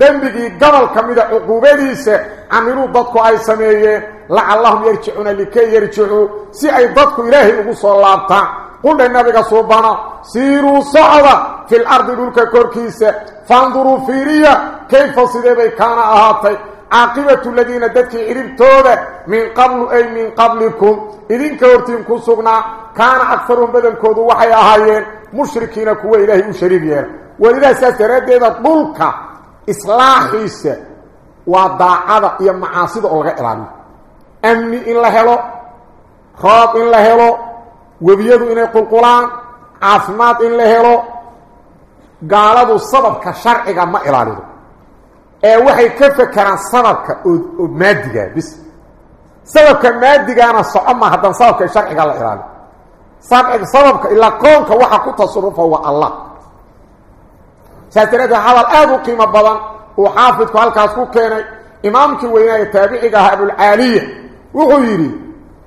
دنبغي قبل كميدا عقوبتيس. عملوا ذاتك أي سمية. لعلهم يرجعون لكي يرجعوا. سي أي ضدك إلهي أقصى اللابطان قلنا النبي صوبنا سيروا صعدا في الأرض دولك كوركيسة فانظروا فيريا كيف صدبي كان أهاتي. عاقبة الذين ددك عربتوده من قبل أي من قبلكم. إذن كورتين كسوغنا. كان أكثرهم بدن كودو وحي أهايين. مشركين كوا إلهي وشريبيين ولذا سيسرد إذا طولك إصلاحيسة وضاعة يا معاصد أولغا إلاني أمني إن لهلو خاط إن لهلو وبيدو إن قلقلان عاصمات إن لهلو قالوا السبب كشرعك ما إلاني ee waxay ka fakaraan sababka maadiga bis sababka maadiga ana socoma hadan sababka sharciga la ilaaliyo sababka sababka ila koonka waxa ku tasarrufa waa Allah ساسترد حوال أبو قيمه بدن وحافظ هلكاس كو كيناي امامك وين تابعيها ابو العالية. وغيري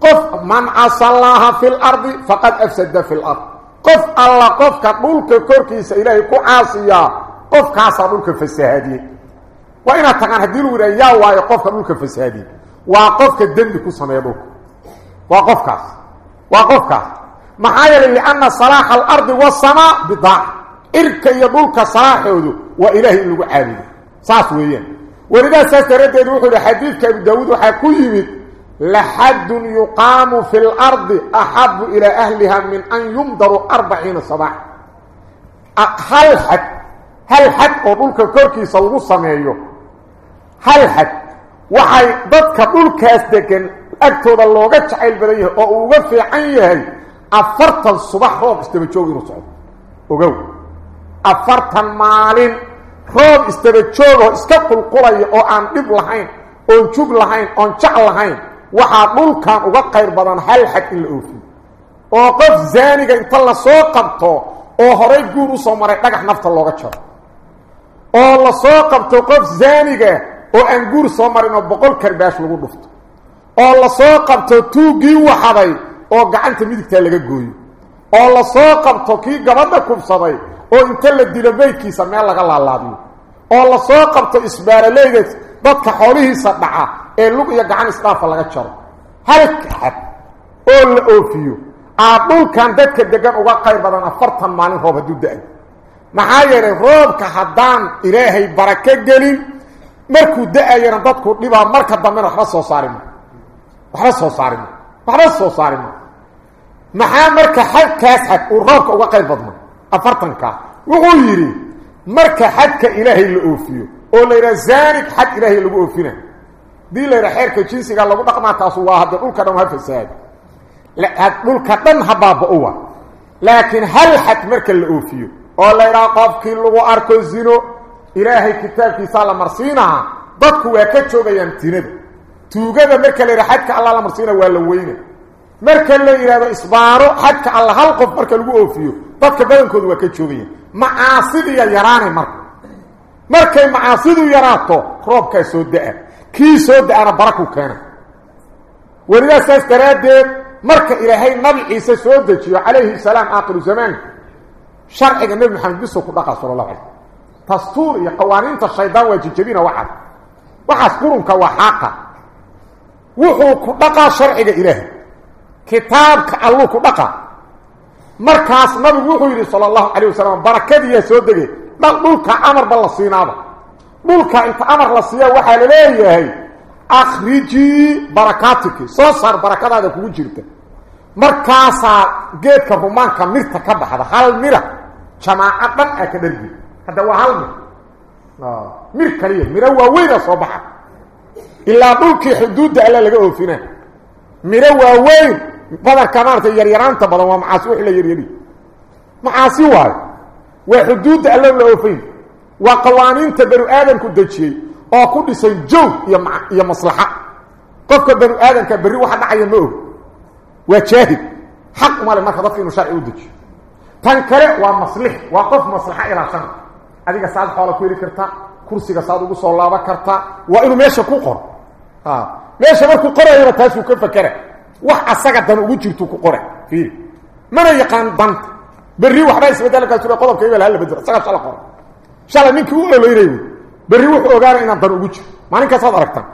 قف من عصى في الأرض فقد أفسد في الأرض. قف الله قف كقولك كركي إلهي كو عاصيا قف كاس أبوك في السهادي. وين اتقن هدي له يا واي قف كقولك في السهادي. وقف كدن كو سميبوك وقف كاس. وقف كاس. محاير لأن صلاح الأرض والسماء بضاعة. صلاحه وإلهي لو عابد صاص ويان. ولذا سيسترد يدوح لحديث كابو داود وحكو يمد لحد يقام في الأرض أحب إلى أهلها من أن يمدروا أربعين صباح. هل حد؟ هل حد أقولك كوركي صلغو dhulkaas degan agtooda looga jacayl badan yahay oo uu uga fiican yahay afartan subax roob istaba joog inuu socdo ogow afartan maalin roob istaba joogoo iska qulqulaya oo aan dhib lahayn oon jug lahayn oon jac lahayn waxaa dhulkan uga qayr badan hal xad in la oofiyo oo qof zaaniga inta lasoo qabto oo horay guur usoo maray dhagax nafta looga jaro oo lasoo qabto qof zaaniga oo aan guur soo marin oo boqol karbaash lagu dhufto oo la soo qabto tuugii waxaday oo gacanta midigta laga gooyo oo la soo qabto kii gabadha kubsaday oo inta la dilo beydkiisa meel laga laalaabiyo oo la soo qabto isbaaraleyda dadka xoolihiisa dhaca ee lug iyo gacan isdhaafa laga jaro. Hal xad oo la oofiyo aa dhulkan dadka degan uga qayr badan afartan maalin roob hadduu da'ay. Maxaa yeelay roobka haddaan ilaahay barako gelin markuu da'ayana dadku dhibaa marka dambena waxba soo saarima waxba soo saarima waxba soo saarima maxaa marka xadkaas xad uu roobka uga qayr badna afartanka wuxuu yidhi marka xadka ilaahay la oofiyo oo la yidhaha zaanig xad ilaahay lagu oofina hadii la yidhaha xeerka jinsiga lagu dhaqmaa taasu waa haddee dhulka dhan ha fasaado dhulka dhan ha baaba-uwa laakiin hal xad marka la oofiyo oo la yidhaha qofkii lagu arko zino ilaahay kitaabkiisaa la marsiinaha dadku waa ka joogayaan tinada tuugada marka la yidhaha xadka alla la marsiina waa la weyna marka la yidhahdo isbaaro xadka alla hal marka lagu oofiyo dadka badankooda waa ka joogayaan macaasidiya yaraanay marka markay macaasidu yaraato roobkaa soo da-a kii soo da-ana baraku keena welidaa saas daraaddeed marka ilaahay nabi ciise soo dejiyo calayhi salaam aakhiru zamaanka sharciga nebi maxamed biso ku dhaqa sala allahu alay dastuur iyo qawaaniinta shaydaan waa jijabina waxaas waxaas qurunka waa xaaqa wuxuu ku dhaqaa sharciga ilaahay wuxuu yidhi sala allahu calayh wasalam barakadiiyaa soo dege dhal dhulka amarba la siinaaba dhulka inta amar la siiya waxaa la leeyahay akhrijii barakaatiki soo saar barakadaada kugu jirta markaasaa geedka rumaanka mirta ka baxda hal mira jamaaco dhan aa ka dhargi hadda waa hal mir mir kaliya miro waaweyna soo baxa ilaa dhulkii xuduudda alla laga oofina miro waaweyn badarka maarata yaryaraanta badan waa macaasi wix la yaryari macaasi waayo waa xuduudda alla la oofayn waa qawaaniinta banu aadamku dejiyey oo ku dhisay joog iyo iyo maslaxa qofka banu aadamka berri waxa dhacaya ma og waa jaahid xaq umale marka dadka inuu sharci u dejiyo tan kale waa maslix waa qof maslaxa ilaashana adiga saad xoola ku heli kartaa kursiga saad ugu soo laaban kartaa waa inuu meesha ku qoro meesha markuu qorayaba taasuu ka fakera wax asaga dan ugu jirtu ku qora fiiri mana yaqaan danta berri waxbaa isbedelkaas ura qodobka hebel hala bedelo isagaa shala qora shalay ninkii u ololeynay wey berri wuxuu ogaanay inaan dan ugu jiro maalinkaasaad aragtaan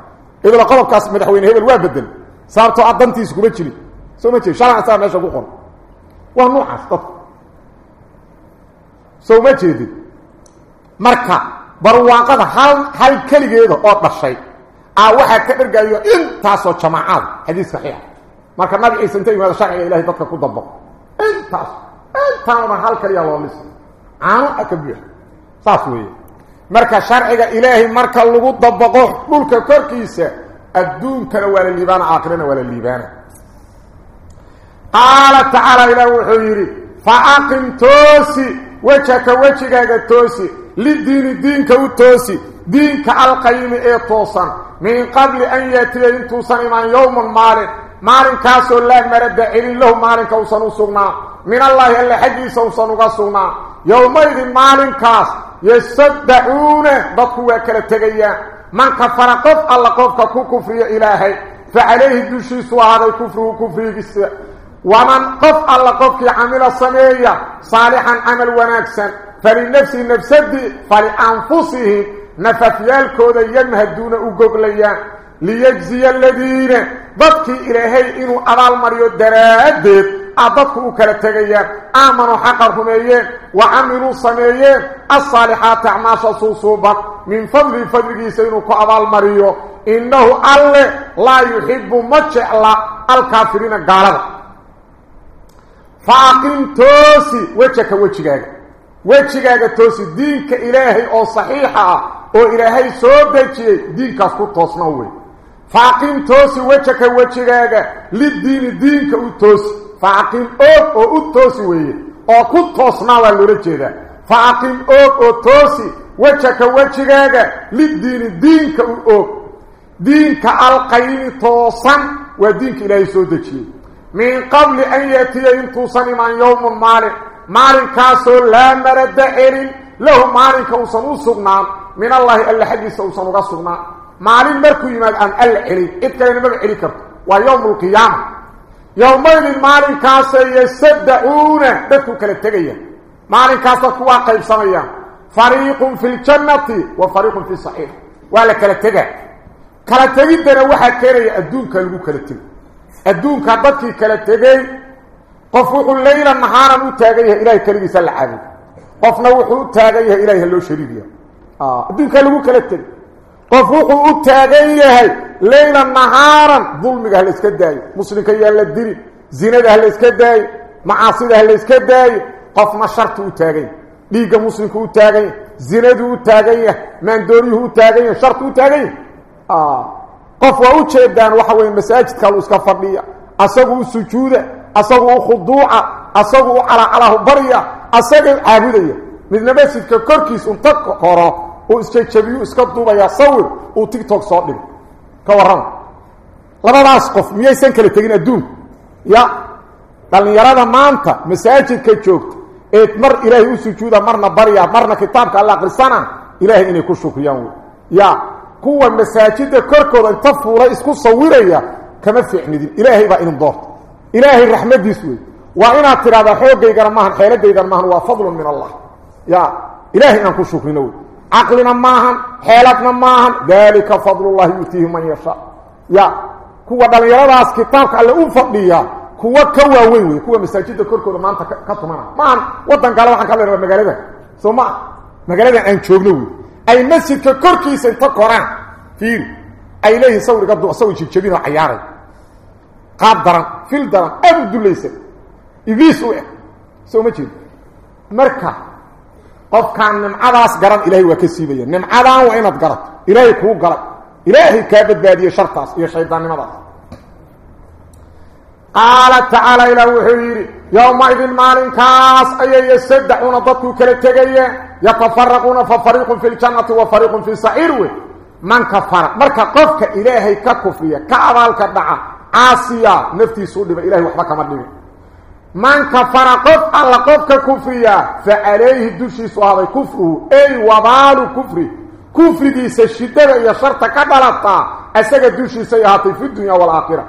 hebela qodobkaas madaxweyne hebel waa bedel sababtoo a dantiisa kuma jirin soo ma jeed shalan asaga meesha ku qora waa noocaas dadka soo ma jeedin marka barwaaqada hal hal keligeeda oo dhashay aa waxaa ka dhargaayo intaasoo jamaacaada xadiis saxiixa marka nabi ciise inta yimaado sharciga ilahay dadka ku dabaqo intaas intaan dhan hal kaliya loo lisa caano a ka buuxa saas weeye marka sharciga ilaahay marka lagu dabaqo dhulka korkiisa adduunkana waa la liibaana aakhirana waa la liibaana qaala tacaala ilaah wuxuu yidhi fa aqim toosi wejhaka wejigaaga toosi lidiini diinka u toosi diinka alqayimi ee toosan min qabli an yaatiya intuusan imaan yowman maalin مارن كاسو الله مرد إلي الله مارن كوصنو سونا من الله اللي حجي سوصنو قصونا يوميذ مارن كاس يصدعون بكوة كالتغيية من كفر قف الله قف كوكفر إلهي فعليه جوشي سوى هذا الكفر وكفره قصير ومن قف الله قف عمل الصنيعية صالحا عمل وناكسا فلنفسه نفسه فلأنفسه نففيال كودا يمهدون أقوق ليان ليجزي الذين بطكي إلهي إنو أضع المريو الدرادد أضطكو كالتغي آمنوا حقا رميين وعملوا صميين الصالحات عماشا سوصوبا من فضل فضل سينوك أضع المريو إنه الله لا يحب مجع الله الكافرين قالوا. فأقن توسي ويشك ويشكك ويشكك توسي دينك إلهي أو صحيحة أو إلهي سوبتي دينك أسكو توسنا ويشكك فاقيم توسي وجهك وجهك. للدين دينك وتوسي. فاقيم أوك أو توسي وي. أو كنت توسنا ولرجيدا فاقيم أوك أو توسي وجهك وجهك. للدين دينك اوك دينك القيم توسن ودينك إلى يسودجي من قبل أن يأتي ان توسن من يوم مال مال كاسو لا مرد له مالك وصنو سغنا من الله إلا حديث وصنو markuu yimaado aan alla celin cid kalena maba celi karto ويوم القيامة يومين مالين كاسا يسدعون دكو كلا تغيا مالين كاسا كوا قيب سميا فريق في الجنة وفريق في الصحيح ولا adduunka dadkii kala tagay qof wuxuu leeyla naharan u taagay ilaahay kaligiisa la caabud qofna wuxuu u taagan yahay ilaahay loo shariibiyo ah adduunka lagu kala tagay la iska daayo macaasida la iska daayo qofna shartu u taagan dhiiga muslimku u taagan zinadu u taagan yahay maandooriyuhu u taagan yahay shartu u taagan yahay qof waa u jeedaan waxa weeye masaajidka lu iska fadhiya asagu u sujuuda asagu u khuduuca asagu u calaacalahu barya asaga caabudaya midna masjidka korkiis unta koro uu isjajabiyu iska duubaya sawir uu tiktok soo dhigo ka warrama labadaas qof miyaysan kala tegin adduunka ya dhallinyarada maanta masaajidka joogta ee mar ilaahay u sujuuda marna barya marna kitaabka alla aqrisana ilaahay inay ku shukriyaan wey ya kuwa masaajida korkooda inta fuulay isku sawiraya kama fiicnidin ilaahay baa idin doorta ilaahay raxmadiis wey waa inaad tidhahdaa xoogaygana maahan xeeladaydana maahan waa fadlun min allah ya ilaahay inaan ku shukrino wey daalika fadlullahi yuutiihi man yashaa ya kuwa dhallinyaradaas kitaabka alle u fadhiya kuwa ka waaweyn wey kuwa masaajida korkooda maanta ka tumana maahan waddan kale waxaan ka leedaha magaalada soo maa magaaladan aan joogno wey ay masjidka korkiisa inta koraan fiiri ay leeyihin sawriga du asagoo jijabinoo cayaaray qaab daran fil daran aada u dulaysan ibliis u eg soo ma jeedo marka قف كان نم عاداس غرم الهي وكسيبيا نم عادا وين اتغرب الهي كو غرب الهي كابد باديه شرطاس يا شيطان ما قال تعالى الوحير يوم عيد المالين كاس اي يسدعون ضدك كرتغي يتفرقون ففريق في الجنة وفريق في السعير من كفر مركا قفك إلهي ككفية كعبالك دعا عاسية نفتي سؤال إلهي وحبك مدنين من كفر قف الله قف كفريا فعليه دوشي صحابي كفره. أي وضال كفر. كفر دي سشدة يشرت كبالتا أسك دوشي سيهاتي في الدنيا والآخرة.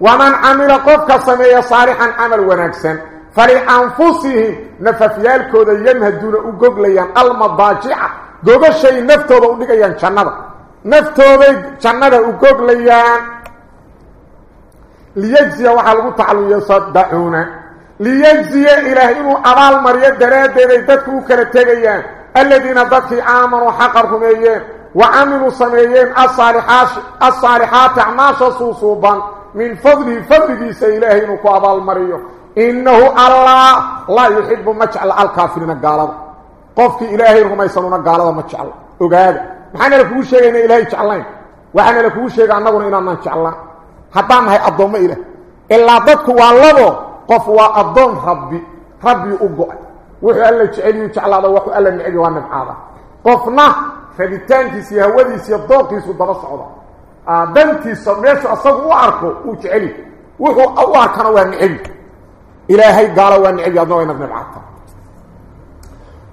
ومن عمل قف كسمية صالحا عمل ونكسا. فلأنفسه نففيال كودا يمهدون وقوغليا المضاجعة. قوغ الشيء نفتوضا وليك ايان شنبا نفتوضا شنبا وقوغليا ليجزي وحلو تعلو يصدعونه dadku u kala tegayaan aladiina dadkii aamanuu xaqa rumeeyeen wa camiluu sameeyeen asaalixaati acmaasha suusuuban min fadlihi fadligiisa ilaahay inuu ku abaalmariyo innahu allah laa yuxibu ma jecla alkaafiriina gaalada qofkii ilaahay rumaysanuna gaalada ma jecla ogaada maxaana la kugu sheegayna ilaahay jeclayn waxaana la kugu sheegay annaguna inaanaan jeclaan haddaan nahay addoommo ilaah ilaa dadku waa labo u go-ay wuxuu alla jeceliyu jeclaada waxuu alla necbi waa nibcaada qofna rabitaankiisa iyo hawadiisa iyo dooqiisu daba socda dantiisa meeshu asagu u arko uu jeceli wuxuu u arkana waa nicebi ilaahay gaalo waa nicebi adna waa inaad nibcata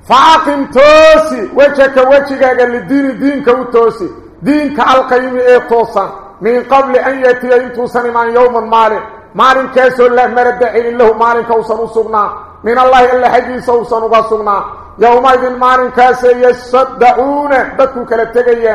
faaqim toosi wejhaka wejigaaga lidiini diinka u toosi diinka alqaymi ee toosan min qabli an yatiya intuusan imaan yowman maalin مارن كيسو الله مرد دعين الله مارن كوسن وصغنا من الله إلا حجي سوسن وصغنا يوم ايدن مارن كاسي يصدعون دكو كالتغي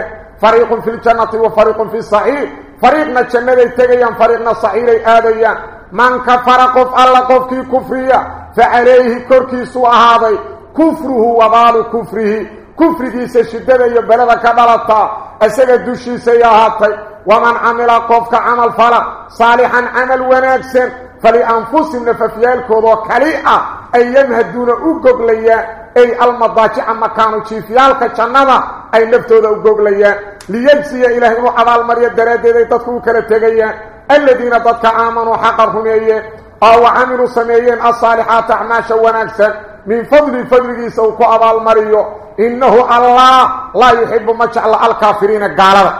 فريق في الجنة وفريق في الصحيح فريقنا جمالي تغي فريقنا صحيري آدي من كفر قف الله قف كفرية. فعليه كركي سوء هذا. كفره وبال كفره. كفر دي سشدد يبلد كبلتا أسجد دوشي سياهاتي ومن عمل قف كعمل فلا. صالحا عمل وناكسن فلأنفسهم نففيال كودو كليئة. أي يمهدون أقوق ليا. أي المضاجع مكانو تشيفيالك جنة أي نفتوذا أقوق ليا. ليجسي إلهي وحضال مريا درادة تدخلوا كالتغيا الذين تدك آمنوا حقرهم إيه أو عملوا سميين الصالحات أعماشا ونكسا من فضل فضله سوق أبال مريو. إنه الله لا يحب ما جعل الكافرين قالوا.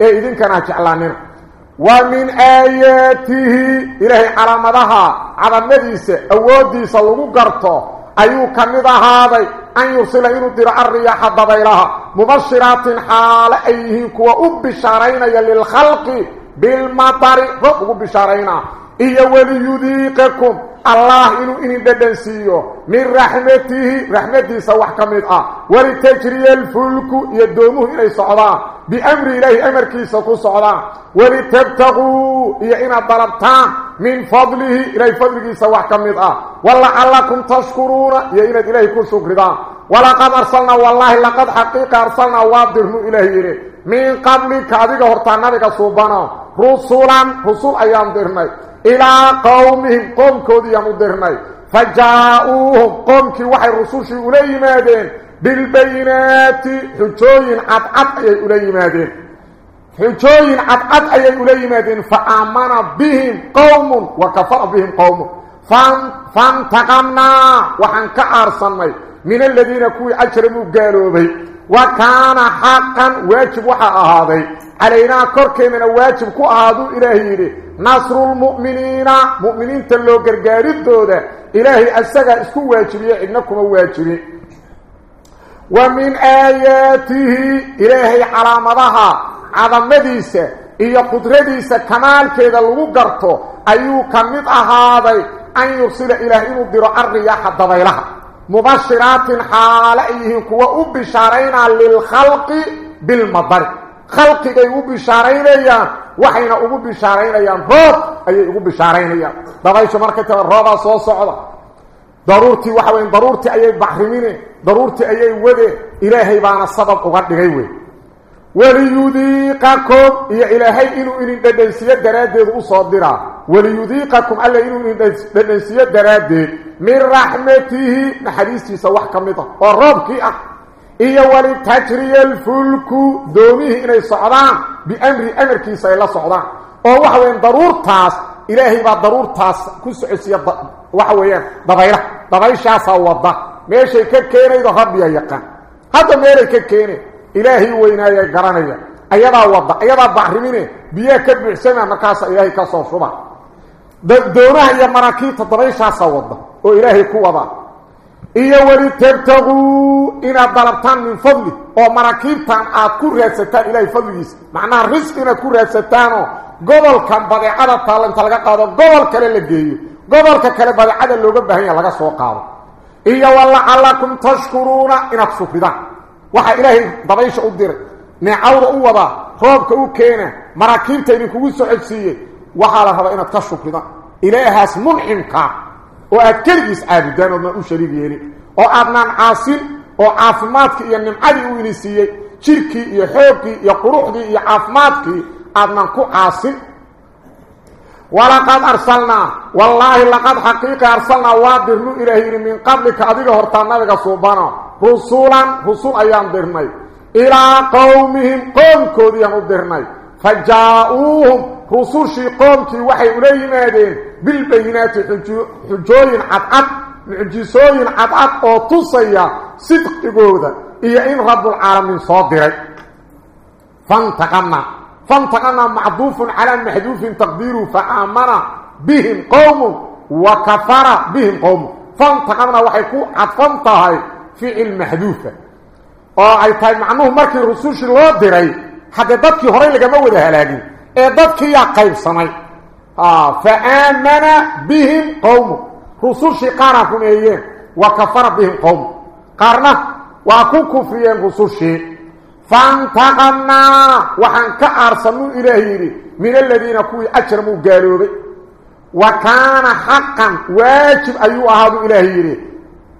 إيه إذن كان جعلانين ومن آياته إلهي على مدها على مديسة أوديسة لغو قرطو. أيو كمد هذا أن يرسل إنو درع الرياح ضبيلها مبشرات حال أيهن كوا أبشارين للخلق بالمطر. رب بشارينا إيا وليذيقكم الله إنو إني ددنسيو من رحمته رحمته سوح كميدة ولتجري الفلك يدومه إلي صعدان بأمر إليه أمر كيسا كو صعدان ولتبتغوا إيا إنا ضربتان من فضله إلي فضله سوح كميدة ولعلكم تشكرون إيا إنا إليه كو شكردان ولقد أرسلنا والله لقد حقيقة أرسلنا وابدرنو إليه من قبلك هذه هرطان نبيك صوبانا رسولا رسول أيام إلى قومهم قوم كودي يمدرني فجاءوهم قوم كي وحي رسوشي أولي مادين. بالبينات. حجوين عطعط أي أولي مادين. حجوين عطعط أي أولي مادين. فآمن بهم قوم وكفر بهم قوم. فانتقمنا. وحن كأرسلنا من الذين كوي أجرموا قالوا به وكان حقا واجب وحا أهاضي علينا كركينا واجب كو أهاضو إلهي نصر المؤمنين مؤمنين تلو قرقارد دودا إلهي أساقا اسكو واجبية إنكم واجبين ومن آياته إلهي علامتها عظمديسة إيا قدرديسة كمال كيدا لغو قرطو. أيو كمد أهاضي أن يرسل إلهي مبدر الرياح الضبيلها مبشرات حال ايهن كوا أبشارين للخلق بالمبر خلق اي أبشارين ايهن وحين أبشارين ايهن روض أي أبشارين ايهن دغيش مركت الرابع سوى ضروري ضرورتي وحوين ضرورتي أي بحرمين ضرورتي أي وده إلهي بان السبب اغرد غيوه وليذيقكم يا إلهي إنو إن ددنسية دراديد أصدرا وليذيقكم ألا إنو إن ددنسية دراديد من رحمته نحديثي سواح كميطة. والرب كي أح إيا ولتجري الفلك دوميه إني صعدان بأمر أمر كيسا إلا صعدان ووحوين ضرور تاس. إلهي با ضرور تاس. كس عسية وحوين ضبيرة. ضبير وضا. ماشي كيكيني إذا ربي يقان هذا إلهي وينايا قرانيا أيضا وضع أيضا بحرميني بيا كبع سنة مكاسا إلهي كسو شبا دونها هي مراكيب تضريشها سوضا وإلهي كوضا إيا ولي تبتغوا إنا ضربتان من فضله ومراكيبتان آد كورها ستان إلهي فضله معنى رزق إنا كورها ستانو قبل كان بديعادة طالن تلقى قادو. قبل كلا لقيه قبل كلا بديعادة اللوغة بهية لغا سوى قادو. إيا والله علاكم تشكرون. إنا تشكردان waxaa ilaahay dabaysha u diray neecawda u wada roobka u keena maraakiibta idinkugu soo codsiiye waxaa la rabaa inaad ka shukridaan ilaahaas muncimkaa oo aad keligiis caabudaan oodnaan u shariig oo aadnaan caasin oo caafimaadkii iyo nimcadii u idin siiyey jirkii iyo xooggii iyo quruxdii iyo caafimaadkii aadnaan ku caasin walaqad arsalnaa wallaahi laqad xaqiiqa arsalnaa waa dirnu ilaahi min qablika adiga hortaa nabiga suubano. رسولا رسول أيام درني إلى قومهم قوم كوديهم درني فجاءوهم رسوشي قومتي وحي إليه مادين بالبينات حجوين عدعد معجسوين عدعد أو تصيا صدق إقوذا إيا إن رب العالمين صادري فانتقمنا فانتقمنا معضوف على محذوف تقديره فآمن بهم قوم وكفر بهم قوم فانتقمنا وحيكون عطفنتهاي فعل محذوفة. أو أي طيب معناه مركي رسول شي لو ديري؟ حق دبكي هوراي لا ما ودا هلاغي اي دبكي يا قيب سمي آه فآمن بهم قوم. رسول شي قارفون إيه؟ وكفر بهم قوم. قارنا واكو كفرين رسول شي. فانتقمنا. وحن إلى هيري من الذين كوي أجرموا قالوا وكان حقا واجب ايو اهادوا الهيري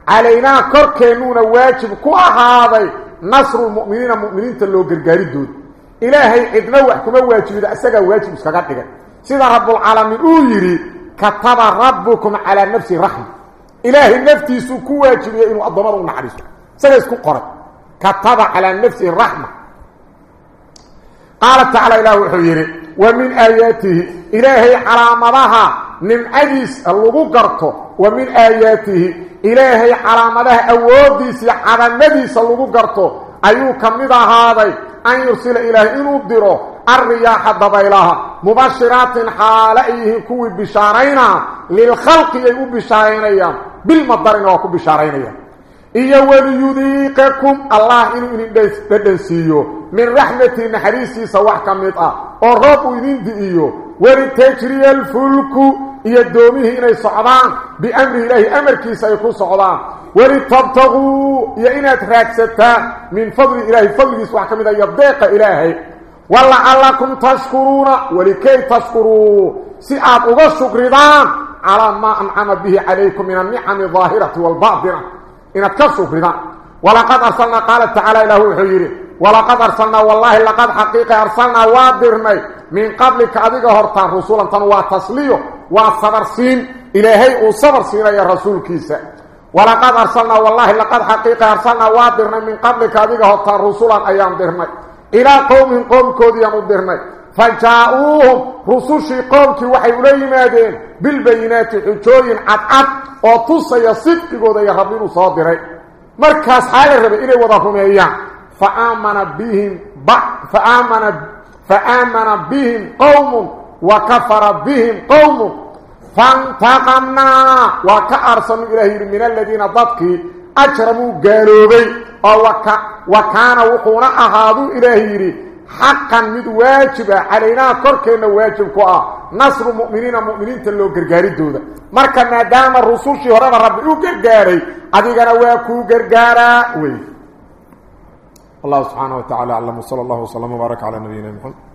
علينا كركنونا واجب كو اهاداي نصر المؤمنين مؤمنين لو غرغاريدود إلهي ادنا وحكما واجب اسغا واجب اسغا دغ سيده رب العالمين أو يري كتب ربكم على نفسه رحمة. إلهي نفسه كو واجب انه اضمر ونحرس سغا اسكو قرأ. كتب على نفسه الرحمة. قال تعالى اله وحيري ومن آياته إلهي علامتها من أجيس اللغو قرطه ومن آياته. إلهي علامته أوديس علامديس اللغو قرطه أيو كمدا هذا؟ أن يرسل إله إنو الدرو. الرياح الضبيلها. مبشرات حالئيه كوي بشارين للخلق يقول بشارين بالمضرين وكو بشارين iyo waliyudiiqakum allah inuu idin dhadhansiiyo min raxmati naxariistiisa wax ka mid ah oo roob uu idin di'iyo walitajriya alfulku iyo doomihii inay socdaan biamrihi ilaahi amarkiisa ay ku socdaan walitabtaguu iyo inaad raagsataan min fadli ilaahi fadligiisa wax ka mid ah iyo deeqa ilaahay walacallakum tashkuruuna walikay tashkuruu si aad uga shukridaan calaa maa ancama bihi calaykum min annicami aahirati waalbaatina inaad ka shukridaan walaqad arsalnaa qaala tacaala ilahu wuxuu yidhi walaqad arsalnaa wallaahi laqad xaqiiqa arsalnaa waa dirnay min qablika adiga hortaan rusulan tan وصبرسين إلهي وصبرسين يا رسول كيسا ولقد أرسلنا والله لقد حقيقة أرسلنا وادرنا من قبل كذلك حتى رسولا أيام درنا إلى قوم قوم كوديام درنا فجاؤوهم رسول شيقوم كي وحي وليمادين بالبينات حجوين عد عد وطوصة يصدق يا ربين صادر مركز حالي ربي إلي وضعهم أيام فآمن بهم بعض فآمن فآمن بهم قوم وكفر بهم قوم فانتقمنا وكأرسل إلهي من الذين ضدك أجرموا قالوبي. وك وكان وقونا أهادوا إلهي حقا من واجب علينا كركين واجبك نصر المؤمنين المؤمنين تلو قرقاري دودا مركنا دام الرسول شهر ربي قرقاري. أدقنا واكو قرقارا. وي. الله سبحانه وتعالى علمه صلى الله وسلم وبرك على نبينا محمد.